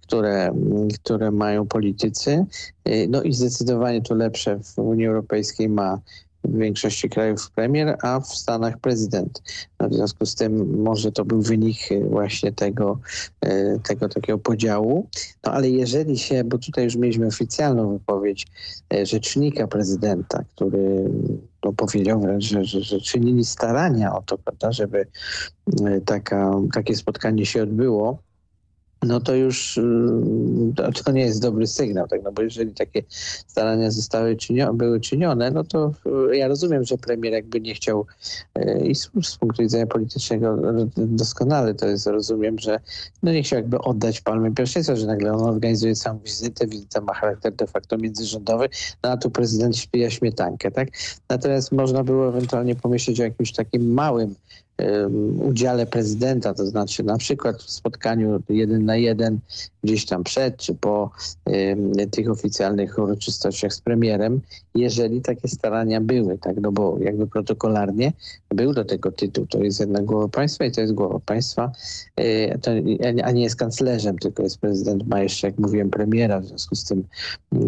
które, mm, które mają politycy. Y, No i zdecydowanie to lepsze w Unii Europejskiej ma w większości krajów premier, a w Stanach prezydent. No w związku z tym może to był wynik y, właśnie tego, y, tego takiego podziału. No ale jeżeli się, bo tutaj już mieliśmy oficjalną wypowiedź e, rzecznika prezydenta, który no, powiedział wręcz, że, że, że czynili starania o to, prawda, żeby e, taka, takie spotkanie się odbyło, no to już mm, to, nie jest dobry sygnał, tak? no bo jeżeli takie starania zostały czynio, były czynione, no to e, ja rozumiem, że premier jakby nie chciał e, i z, z punktu widzenia politycznego doskonale to jest, rozumiem, że no nie chciał jakby oddać palmy pierwszeństwa, że nagle on organizuje całą wizytę, wizyta ma charakter de facto międzyrządowy, no a tu prezydent śpija śmietankę, tak? Natomiast można było ewentualnie pomyśleć o jakimś takim małym udziale prezydenta, to znaczy na przykład w spotkaniu jeden na jeden gdzieś tam przed czy po tych oficjalnych uroczystościach z premierem, jeżeli takie starania były, tak, no bo jakby protokolarnie był do tego tytuł, to jest jednak głowa państwa i to jest głowa państwa, e, to, a nie jest kanclerzem, tylko jest prezydent, ma jeszcze, jak mówiłem, premiera, w związku z tym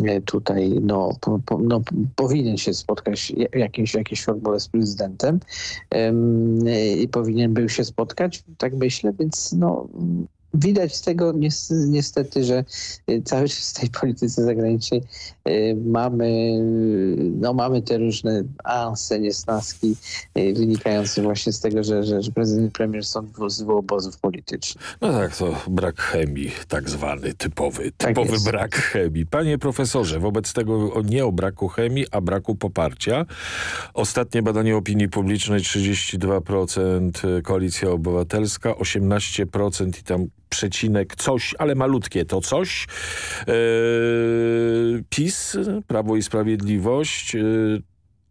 e, tutaj no, po, po, no powinien się spotkać jakimś, jakiejś formule z prezydentem i powinien był się spotkać, tak myślę, więc no widać z tego niestety, że y, cały czas w tej polityce zagranicznej y, mamy, no mamy te różne anse, niesnaski y, wynikające właśnie z tego, że, że, że prezydent premier są z dwóch obozów politycznych.
No tak, to brak chemii tak zwany, typowy, tak typowy tak brak chemii. Panie profesorze, wobec tego nie o braku chemii, a braku poparcia. Ostatnie badanie opinii publicznej 32% Koalicja Obywatelska, 18% i tam przecinek coś, ale malutkie to coś. Yy, PiS, Prawo i Sprawiedliwość, yy,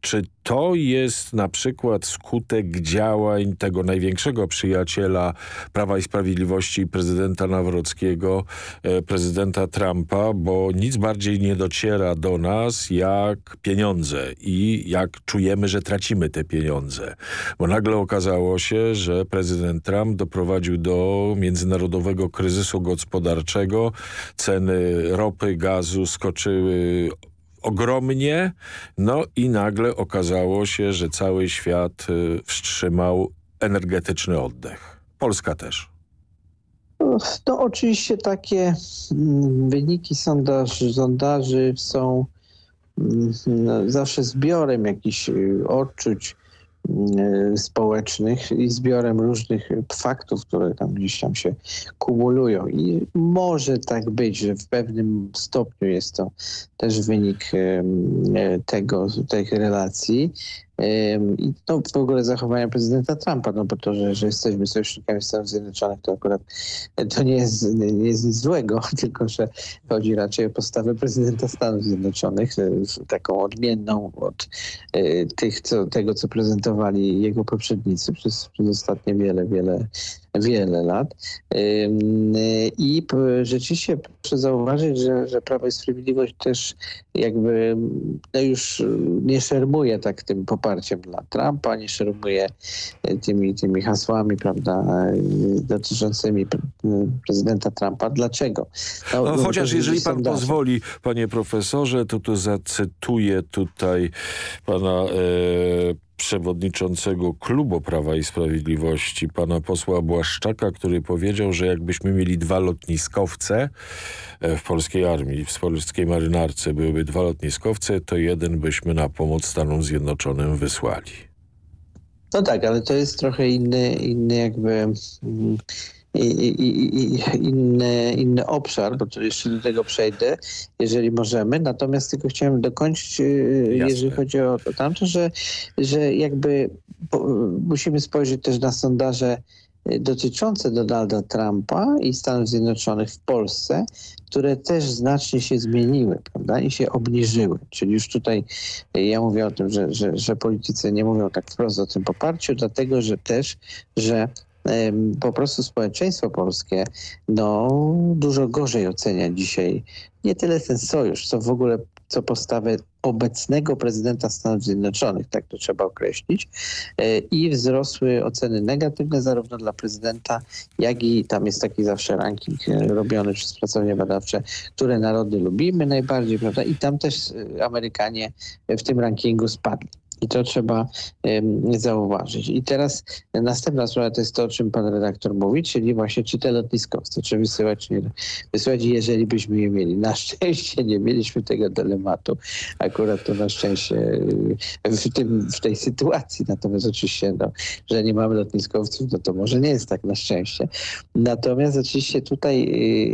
czy to jest na przykład skutek działań tego największego przyjaciela Prawa i Sprawiedliwości, prezydenta Nawrockiego, e, prezydenta Trumpa, bo nic bardziej nie dociera do nas jak pieniądze i jak czujemy, że tracimy te pieniądze. Bo nagle okazało się, że prezydent Trump doprowadził do międzynarodowego kryzysu gospodarczego. Ceny ropy, gazu skoczyły ogromnie, no i nagle okazało się, że cały świat y, wstrzymał energetyczny oddech. Polska też.
No oczywiście takie mm, wyniki sondaży, sondaży są mm, no, zawsze zbiorem jakichś y, odczuć, społecznych i zbiorem różnych faktów, które tam gdzieś tam się kumulują. I może tak być, że w pewnym stopniu jest to też wynik y, y, tego, tych relacji, i to w ogóle zachowania prezydenta Trumpa, no bo to, że, że jesteśmy sojusznikami Stanów Zjednoczonych, to akurat to nie jest, nie jest nic złego, [laughs] tylko że chodzi raczej o postawę prezydenta Stanów Zjednoczonych, e, taką odmienną od e, tych, co, tego, co prezentowali jego poprzednicy przez, przez ostatnie wiele, wiele wiele lat. I rzeczywiście proszę zauważyć, że, że Prawo i Sprawiedliwość też jakby no już nie szermuje tak tym poparciem dla Trumpa, nie szermuje e, tymi, tymi hasłami, prawda, e, dotyczącymi prezydenta Trumpa. Dlaczego?
No, no, chociaż jeżeli pan pozwoli, panie profesorze, to tu zacytuję tutaj pana e, przewodniczącego klubu Prawa i Sprawiedliwości, pana posła Błaszczaka, który powiedział, że jakbyśmy mieli dwa lotniskowce e, w polskiej armii, w polskiej marynarce byłyby dwa lotniskowce, to jeden byśmy na pomoc Stanom Zjednoczonym wysłali.
No tak, ale to jest trochę inny, inny jakby... Mm, i, i, i, inny, inny obszar, bo to jeszcze do tego przejdę, jeżeli możemy. Natomiast tylko chciałem dokończyć, y, Jasne. jeżeli chodzi o to tamto, że, że jakby po, musimy spojrzeć też na sondaże y, dotyczące Donalda Trumpa i Stanów Zjednoczonych w Polsce, które też znacznie się zmieniły prawda? i się obniżyły. Czyli już tutaj y, ja mówię o tym, że, że, że politycy nie mówią tak wprost o tym poparciu, dlatego że też, że po prostu społeczeństwo polskie no, dużo gorzej ocenia dzisiaj nie tyle ten sojusz, co w ogóle co postawę obecnego prezydenta Stanów Zjednoczonych, tak to trzeba określić, e, i wzrosły oceny negatywne zarówno dla prezydenta, jak i tam jest taki zawsze ranking e, robiony przez pracownie badawcze, które narody lubimy najbardziej, prawda? I tam też e, Amerykanie w tym rankingu spadli. I to trzeba zauważyć. I teraz następna sprawa to jest to, o czym pan redaktor mówi, czyli właśnie czy te lotniskowce, czy wysyłać, czy nie wysyłać, jeżeli byśmy je mieli. Na szczęście nie mieliśmy tego dylematu. Akurat to na szczęście w, tym, w tej sytuacji. Natomiast oczywiście, no, że nie mamy lotniskowców, no to może nie jest tak na szczęście. Natomiast oczywiście tutaj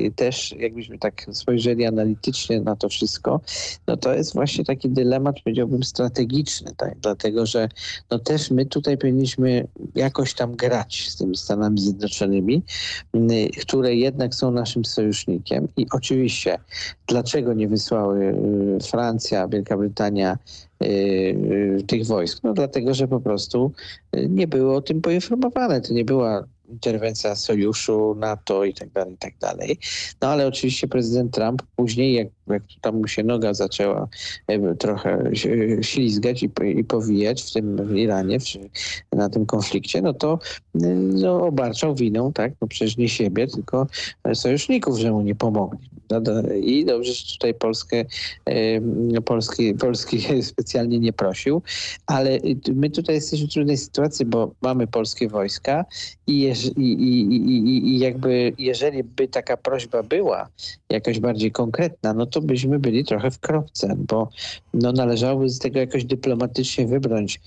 y, też, jakbyśmy tak spojrzeli analitycznie na to wszystko, no to jest właśnie taki dylemat, powiedziałbym, strategiczny. Tak? Dlatego, że no też my tutaj powinniśmy jakoś tam grać z tymi Stanami Zjednoczonymi, które jednak są naszym sojusznikiem i oczywiście dlaczego nie wysłały Francja, Wielka Brytania tych wojsk? No dlatego, że po prostu nie były o tym poinformowane. To nie była interwencja sojuszu, NATO i tak dalej, i tak dalej. No ale oczywiście prezydent Trump później, jak, jak tam mu się noga zaczęła trochę ślizgać i, i powijać w tym Iranie, na tym konflikcie, no to no, obarczał winą, tak, no przecież nie siebie, tylko sojuszników, że mu nie pomogli. I dobrze, że tutaj Polskę, Polski, Polski [laughs] specjalnie nie prosił, ale my tutaj jesteśmy w trudnej sytuacji, bo mamy polskie wojska i, jeż, i, i, i, i jakby jeżeli by taka prośba była jakaś bardziej konkretna, no to byśmy byli trochę w kropce, bo no, należałoby z tego jakoś dyplomatycznie wybrnąć,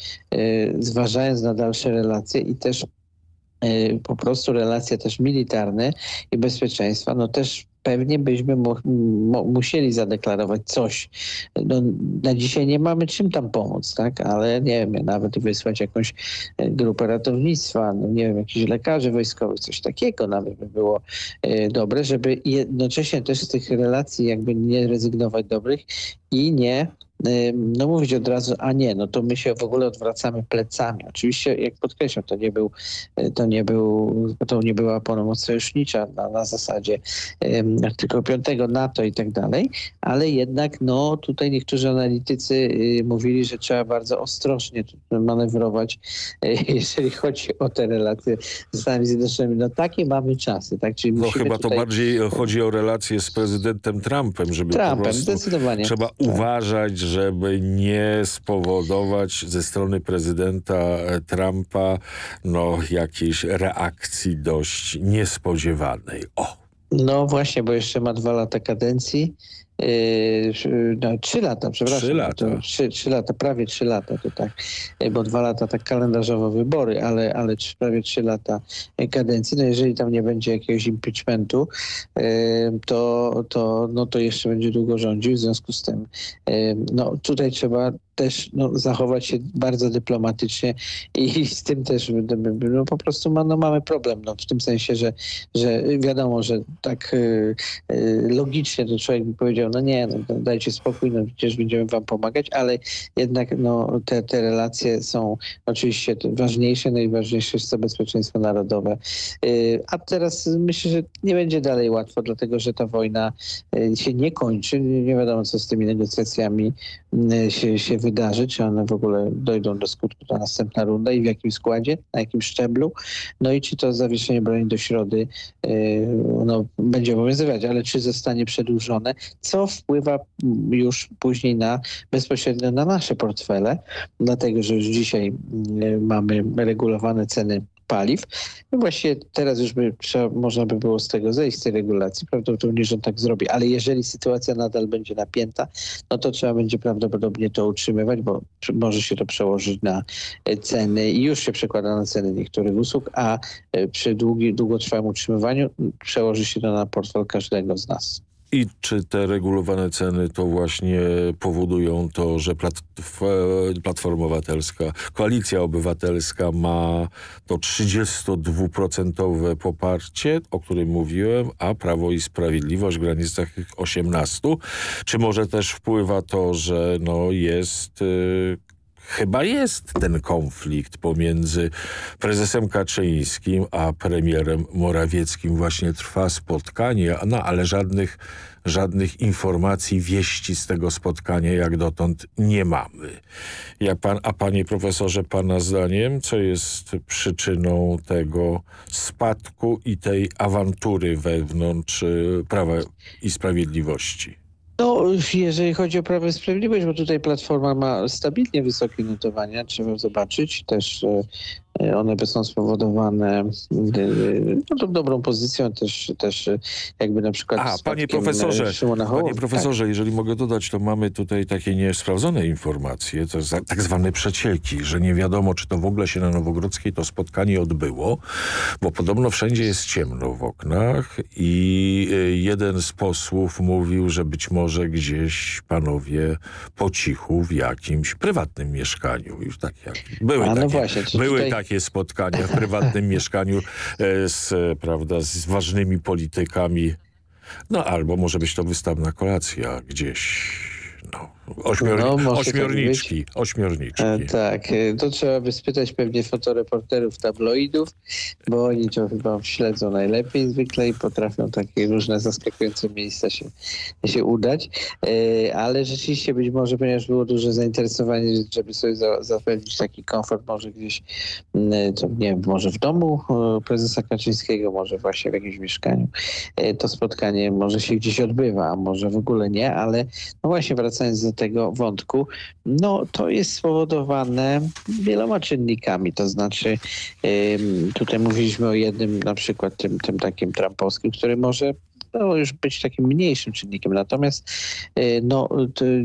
zważając na dalsze relacje i też po prostu relacje też militarne i bezpieczeństwa, no też pewnie byśmy mu, mu, musieli zadeklarować coś. No, na dzisiaj nie mamy czym tam pomóc, tak? Ale nie wiem, nawet wysłać jakąś grupę ratownictwa, no nie wiem, jakichś lekarzy wojskowych, coś takiego nawet by było e, dobre, żeby jednocześnie też z tych relacji jakby nie rezygnować dobrych i nie no mówić od razu, a nie, no to my się w ogóle odwracamy plecami. Oczywiście, jak podkreślam, to nie był, to nie był, to nie była pomoc sojusznicza na, na zasadzie um, artykułu 5 NATO i tak dalej, ale jednak no tutaj niektórzy analitycy y, mówili, że trzeba bardzo ostrożnie manewrować, y, [laughs] jeżeli chodzi o te relacje z Stanami Zjednoczonymi. No takie mamy czasy, tak?
Czyli no chyba tutaj... to bardziej chodzi o relacje z prezydentem Trumpem, żeby
Trumpem,
po prostu
zdecydowanie.
trzeba tak. uważać, żeby nie spowodować ze strony prezydenta Trumpa no, jakiejś reakcji dość niespodziewanej. O!
No właśnie, bo jeszcze ma dwa lata kadencji. Yy, no, trzy lata, przepraszam.
Trzy lata.
To, trzy, trzy lata, prawie trzy lata to tak, yy, bo dwa lata tak kalendarzowo wybory, ale, ale trzy, prawie trzy lata kadencji. No jeżeli tam nie będzie jakiegoś impeachmentu, yy, to, to, no to jeszcze będzie długo rządził. W związku z tym no tutaj trzeba też no, zachować się bardzo dyplomatycznie i z tym też no, po prostu no, mamy problem. No, w tym sensie, że, że wiadomo, że tak y, y, logicznie to człowiek by powiedział, no nie, no, dajcie spokój, no przecież będziemy wam pomagać, ale jednak no, te, te relacje są oczywiście ważniejsze, najważniejsze jest to bezpieczeństwo narodowe. Y, a teraz myślę, że nie będzie dalej łatwo, dlatego że ta wojna y, się nie kończy. Nie wiadomo, co z tymi negocjacjami y, się, się wydarzy, czy one w ogóle dojdą do skutku, ta następna runda i w jakim składzie, na jakim szczeblu, no i czy to zawieszenie broni do środy no, będzie obowiązywać, ale czy zostanie przedłużone, co wpływa już później na bezpośrednio na nasze portfele, dlatego że już dzisiaj mamy regulowane ceny paliw. No właśnie teraz już by trzeba, można by było z tego zejść, z tej regulacji. Prawdopodobnie rząd tak zrobi, ale jeżeli sytuacja nadal będzie napięta, no to trzeba będzie prawdopodobnie to utrzymywać, bo może się to przełożyć na ceny i już się przekłada na ceny niektórych usług, a przy długi, długotrwałym utrzymywaniu przełoży się to na portfel każdego z nas.
I czy te regulowane ceny to właśnie powodują to, że Platforma Obywatelska, Koalicja Obywatelska ma to 32% poparcie, o którym mówiłem, a Prawo i Sprawiedliwość w granicach 18. Czy może też wpływa to, że no jest y, chyba jest ten konflikt pomiędzy prezesem Kaczyńskim a premierem Morawieckim. Właśnie trwa spotkanie, no ale żadnych, żadnych informacji, wieści z tego spotkania jak dotąd nie mamy. Jak pan, a panie profesorze, pana zdaniem, co jest przyczyną tego spadku i tej awantury wewnątrz y, Prawa i Sprawiedliwości?
No, jeżeli chodzi o Prawo i Sprawiedliwość, bo tutaj Platforma ma stabilnie wysokie notowania, trzeba zobaczyć. Też one by są spowodowane no, tą dobrą pozycją, też, też jakby na przykład
A, panie profesorze, panie profesorze, tak. jeżeli mogę dodać, to mamy tutaj takie niesprawdzone informacje, to jest tak zwane przecielki, że nie wiadomo, czy to w ogóle się na Nowogrodzkiej to spotkanie odbyło, bo podobno wszędzie jest ciemno w oknach i jeden z posłów mówił, że być może gdzieś panowie po cichu w jakimś prywatnym mieszkaniu. Już tak jak były, A, no takie, właśnie, były tutaj... takie spotkania w prywatnym [laughs] mieszkaniu e, z, prawda, z ważnymi politykami. No albo może być to wystawna kolacja gdzieś no, Ośmior, no, ośmiorniczki. Tak ośmiorniczki.
A, tak, e, to trzeba by spytać pewnie fotoreporterów tabloidów, bo oni to chyba śledzą najlepiej zwykle i potrafią takie różne zaskakujące miejsca się, się udać. E, ale rzeczywiście być może, ponieważ było duże zainteresowanie, żeby sobie za, zapewnić taki komfort, może gdzieś, e, to nie wiem, może w domu prezesa Kaczyńskiego, może właśnie w jakimś mieszkaniu. To spotkanie może się gdzieś odbywa, a może w ogóle nie, ale no właśnie wracając do tego wątku, no to jest spowodowane wieloma czynnikami. To znaczy tutaj mówiliśmy o jednym na przykład tym, tym takim trampowskim, który może no, już być takim mniejszym czynnikiem. Natomiast y, no,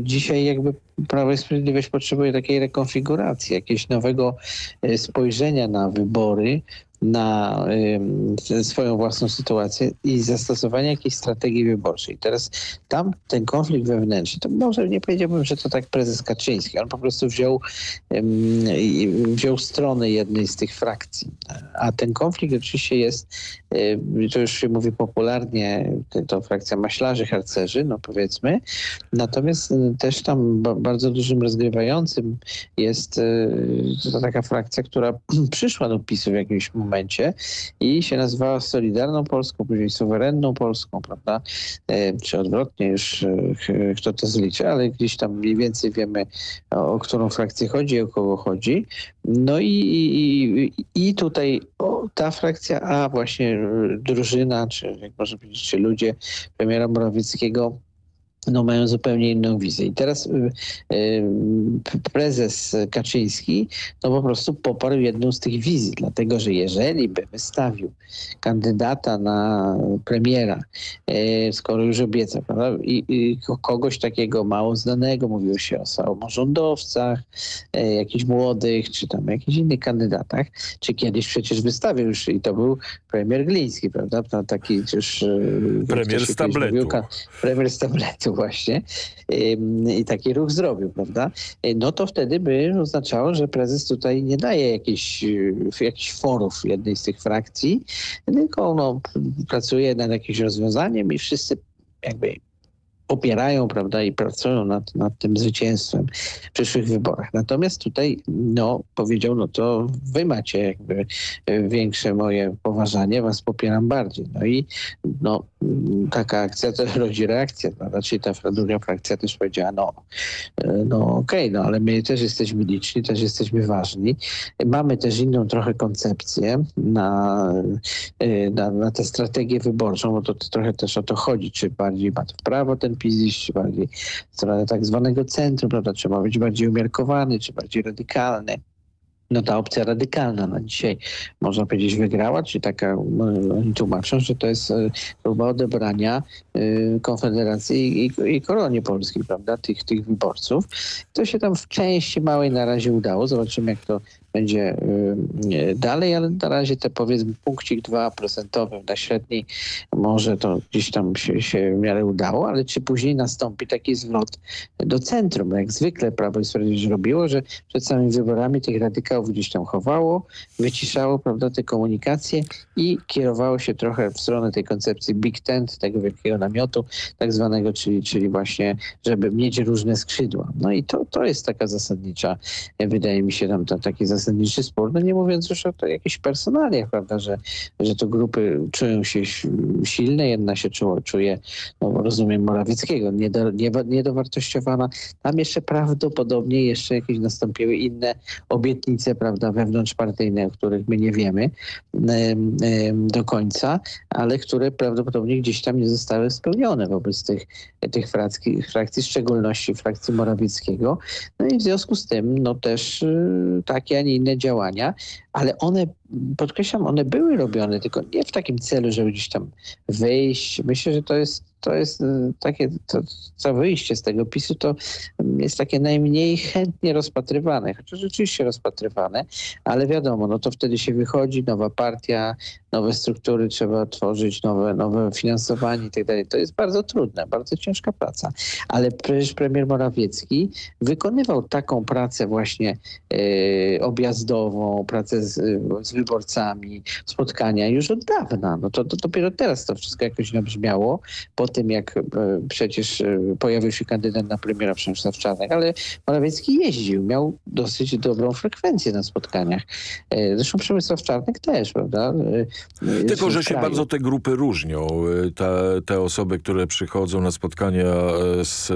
dzisiaj jakby Prawo i Sprawiedliwość potrzebuje takiej rekonfiguracji, jakiegoś nowego y, spojrzenia na wybory, na y, swoją własną sytuację i zastosowanie jakiejś strategii wyborczej. Teraz tam ten konflikt wewnętrzny, to może nie powiedziałbym, że to tak prezes Kaczyński, on po prostu wziął, y, wziął stronę jednej z tych frakcji. A ten konflikt oczywiście jest, y, to już się mówi popularnie, to frakcja maślarzy, harcerzy, no powiedzmy. Natomiast y, też tam bardzo dużym rozgrywającym jest y, taka frakcja, która [clears throat] przyszła do PiSu w jakimś momencie i się nazywała Solidarną Polską, później Suwerenną Polską, prawda? Czy odwrotnie już kto to zliczy, ale gdzieś tam mniej więcej wiemy o, którą frakcję chodzi, o kogo chodzi. No i, i, i tutaj o, ta frakcja, a właśnie drużyna, czy jak można powiedzieć, czy ludzie premiera Morawieckiego no, mają zupełnie inną wizję. I teraz y, y, prezes Kaczyński no po prostu poparł jedną z tych wizji, dlatego że jeżeli by wystawił kandydata na premiera, y, skoro już obiecał, prawda, i, i, kogoś takiego mało znanego, mówiło się o samorządowcach, jakichś młodych, czy tam jakichś innych kandydatach, czy kiedyś przecież wystawił już i to był premier Gliński, prawda, taki już...
Premier z tabletu. Mówił,
premier z tabletu właśnie i taki ruch zrobił, prawda? E, no to wtedy by oznaczało, że prezes tutaj nie daje jakichś, e, jakichś forów jednej z tych frakcji, tylko no, pracuje nad jakimś rozwiązaniem i wszyscy jakby popierają prawda, i pracują nad, nad tym zwycięstwem w przyszłych wyborach. Natomiast tutaj no, powiedział, no to wy macie jakby e, większe moje poważanie, was popieram bardziej. No i no, taka akcja to [laughs] rodzi reakcję, prawda? Czyli ta druga frakcja też powiedziała, no, e, no okej, okay, no ale my też jesteśmy liczni, też jesteśmy ważni. Mamy też inną trochę koncepcję na, e, na, na tę strategię wyborczą, bo to, to trochę też o to chodzi, czy bardziej ma to prawo ten PiS iść, bardziej w stronę tak zwanego centrum, prawda? Czy ma być bardziej umiarkowany, czy bardziej radykalny no ta opcja radykalna na dzisiaj, można powiedzieć, wygrała, czy taka, no, oni tłumaczą, że to jest e, próba odebrania y, Konfederacji i, i Koronie Polskiej, prawda, tych, tych wyborców. To się tam w części małej na razie udało. Zobaczymy, jak to będzie dalej, ale na razie te powiedzmy punkcik 2% na średniej może to gdzieś tam się, się w miarę udało, ale czy później nastąpi taki zwrot do centrum, jak zwykle Prawo i Sprawiedliwość robiło, że przed samymi wyborami tych radykałów gdzieś tam chowało, wyciszało prawda, te komunikacje i kierowało się trochę w stronę tej koncepcji big tent, tego wielkiego namiotu tak zwanego, czyli, czyli właśnie, żeby mieć różne skrzydła. No i to, to jest taka zasadnicza, wydaje mi się tam ta, taki zasadniczy spór, no nie mówiąc już o to jakichś personaliach, prawda, że, że to grupy czują się silne, jedna się czuło, czuje, no rozumiem, Morawieckiego, niedo, niedowartościowana. Tam jeszcze prawdopodobnie jeszcze jakieś nastąpiły inne obietnice, prawda, wewnątrzpartyjne, o których my nie wiemy do końca, ale które prawdopodobnie gdzieś tam nie zostały spełnione wobec tych, tych frakcji, frakcji, w szczególności frakcji Morawieckiego. No i w związku z tym, no też y, takie, a nie inne działania, ale one, podkreślam, one były robione, tylko nie w takim celu, żeby gdzieś tam wyjść. Myślę, że to jest to jest y, takie, to, to wyjście z tego PiSu to jest takie najmniej chętnie rozpatrywane, chociaż rzeczywiście rozpatrywane, ale wiadomo, no to wtedy się wychodzi, nowa partia, nowe struktury trzeba tworzyć, nowe, nowe finansowanie i tak. To jest bardzo trudne, bardzo ciężka praca. Ale przecież premier Morawiecki wykonywał taką pracę właśnie e, objazdową, pracę z, z, wyborcami, spotkania już od dawna. No to, to dopiero teraz to wszystko jakoś nabrzmiało po tym, jak e, przecież e, pojawił się kandydat na premiera Przemysław Czarnek, ale Morawiecki jeździł, miał dosyć dobrą frekwencję na spotkaniach. E, zresztą Przemysław Czarnek też, prawda?
E, Tylko, że się bardzo te grupy różnią. Te, te osoby, które przychodzą na spotkania z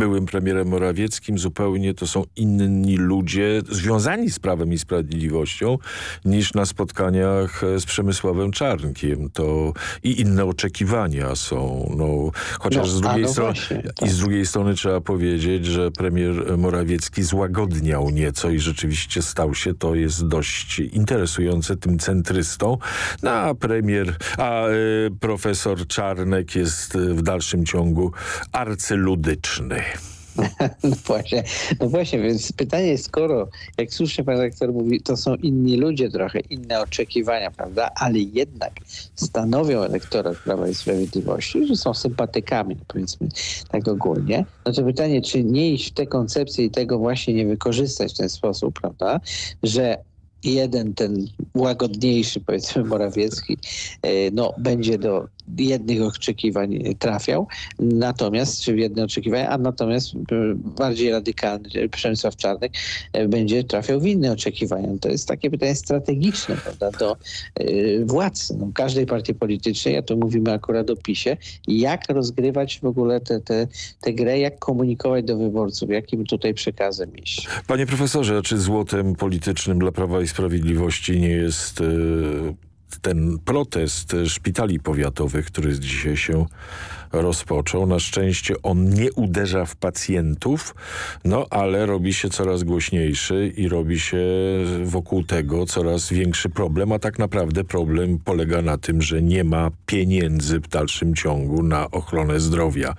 byłym premierem Morawieckim zupełnie to są inni ludzie związani z Prawem i Sprawiedliwością niż na spotkaniach z Przemysławem Czarnkiem. To i inne oczekiwania są. No, chociaż no, z, drugiej no strony, tak. i z drugiej strony trzeba powiedzieć, że premier Morawiecki złagodniał nieco i rzeczywiście stał się, to jest dość interesujące tym centrystą. No, a premier, a y, profesor Czarnek jest w dalszym ciągu arcyludyczny. [laughs]
No właśnie, no właśnie, więc pytanie jest, skoro, jak słusznie pan rektor mówi, to są inni ludzie trochę, inne oczekiwania, prawda, ale jednak stanowią elektorat Prawa i Sprawiedliwości, że są sympatykami, powiedzmy tak ogólnie, no to pytanie, czy nie iść w te koncepcje i tego właśnie nie wykorzystać w ten sposób, prawda, że jeden ten łagodniejszy, powiedzmy Morawiecki, e, no, będzie do jednych oczekiwań trafiał, natomiast, czy w jedne oczekiwania, a natomiast bardziej radykalny Przemysław Czarnek e, będzie trafiał w inne oczekiwania. To jest takie pytanie strategiczne, prawda, do władz no, każdej partii politycznej, a to mówimy akurat o PiSie, jak rozgrywać w ogóle tę te, te, te grę, jak komunikować do wyborców, jakim tutaj przekazem iść.
Panie profesorze, czy złotem politycznym dla Prawa i Sprawiedliwości nie jest... Y ten protest szpitali powiatowych, który dzisiaj się rozpoczął. Na szczęście on nie uderza w pacjentów, no ale robi się coraz głośniejszy i robi się wokół tego coraz większy problem, a tak naprawdę problem polega na tym, że nie ma pieniędzy w dalszym ciągu na ochronę zdrowia.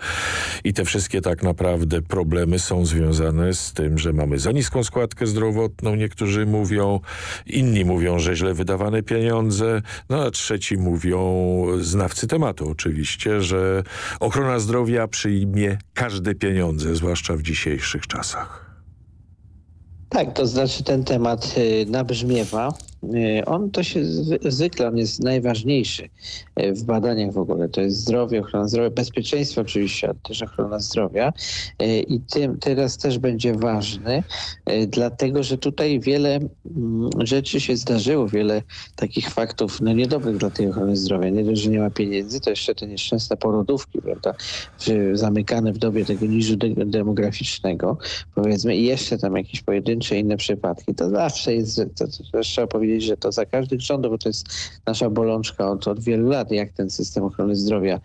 I te wszystkie tak naprawdę problemy są związane z tym, że mamy za niską składkę zdrowotną, niektórzy mówią, inni mówią, że źle wydawane pieniądze, no a trzeci mówią, znawcy tematu oczywiście, że Ochrona zdrowia przyjmie każde pieniądze, zwłaszcza w dzisiejszych czasach.
Tak, to znaczy ten temat y, nabrzmiewa. Y, on to się zwykle, on jest najważniejszy y, w badaniach w ogóle. To jest zdrowie, ochrona zdrowia, bezpieczeństwo oczywiście, ale też ochrona zdrowia. I tym teraz też będzie ważny, dlatego że tutaj wiele mm, rzeczy się zdarzyło, wiele takich faktów no, niedobrych dla tej ochrony zdrowia. Nie dość, że nie ma pieniędzy, to jeszcze te nieszczęsne porodówki, prawda, zamykane w dobie tego niżu demograficznego, powiedzmy, i jeszcze tam jakieś pojedyncze inne przypadki. To zawsze jest, to, to, to trzeba powiedzieć, że to za każdych rządów, bo to jest nasza bolączka od, od wielu lat, jak ten system ochrony zdrowia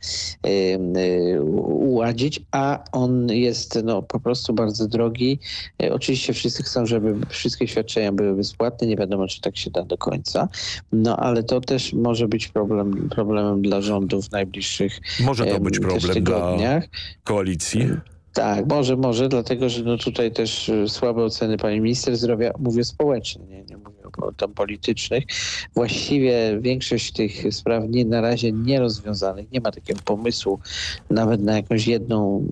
y, y, uładzić, a on jest no, po prostu bardzo drogi. Y, oczywiście wszyscy chcą, żeby wszystkie świadczenia były bezpłatne, nie wiadomo, czy tak się da do końca, no ale to też może być problem, problemem dla rządów w najbliższych
Może to być problem dla koalicji?
Tak, może, może, dlatego że no tutaj też y, słabe oceny pani minister zdrowia, mówię społeczne, nie, nie mówię o tam politycznych. Właściwie większość tych spraw nie, na razie nierozwiązanych, nie ma takiego pomysłu nawet na jakąś jedną,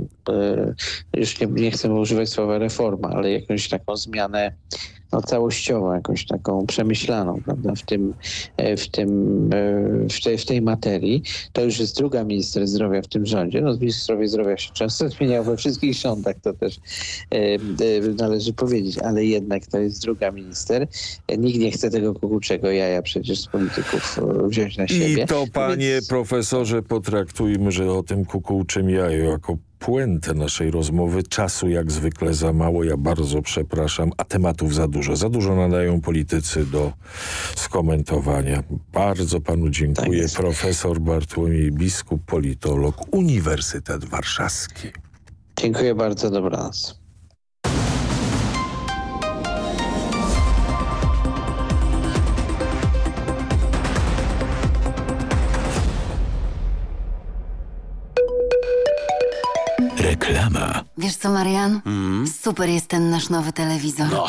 y, już nie, nie chcę używać słowa reforma, ale jakąś taką zmianę no, całościową, jakąś taką przemyślaną, prawda, w tym, e, w tym, e, w tej, w tej materii. To już jest druga minister zdrowia w tym rządzie. No, ministrowie zdrowia się często [laughs] zmieniają we wszystkich rządach, to też e, należy powiedzieć, ale jednak to jest druga minister. Nikt nie chce tego kukuczego jaja przecież z polityków wziąć na siebie.
I to, panie Więc... profesorze, potraktujmy, że o tym kukułczym jaju jako puentę naszej rozmowy. Czasu jak zwykle za mało, ja bardzo przepraszam, a tematów za dużo. Za dużo nadają politycy do skomentowania. Bardzo panu dziękuję. Tak Profesor Bartłomiej Biskup, politolog, Uniwersytet Warszawski.
Dziękuję bardzo, dobranoc.
Reklama.
Wiesz co, Marian?
Mm.
Super jest ten nasz nowy telewizor.
No,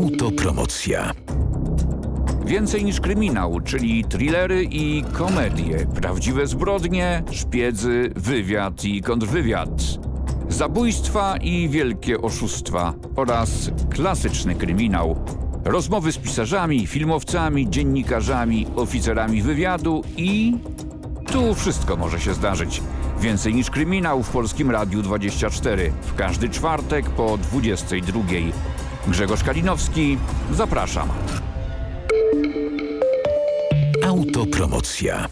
Autopromocja.
Więcej niż kryminał, czyli thrillery i komedie, prawdziwe zbrodnie, szpiedzy, wywiad i kontrwywiad. Zabójstwa i wielkie oszustwa oraz klasyczny kryminał. Rozmowy z pisarzami, filmowcami, dziennikarzami, oficerami wywiadu i... Tu wszystko może się zdarzyć. Więcej niż kryminał w Polskim Radiu 24. W każdy czwartek po 22. Grzegorz Kalinowski, zapraszam.
Autopromocja.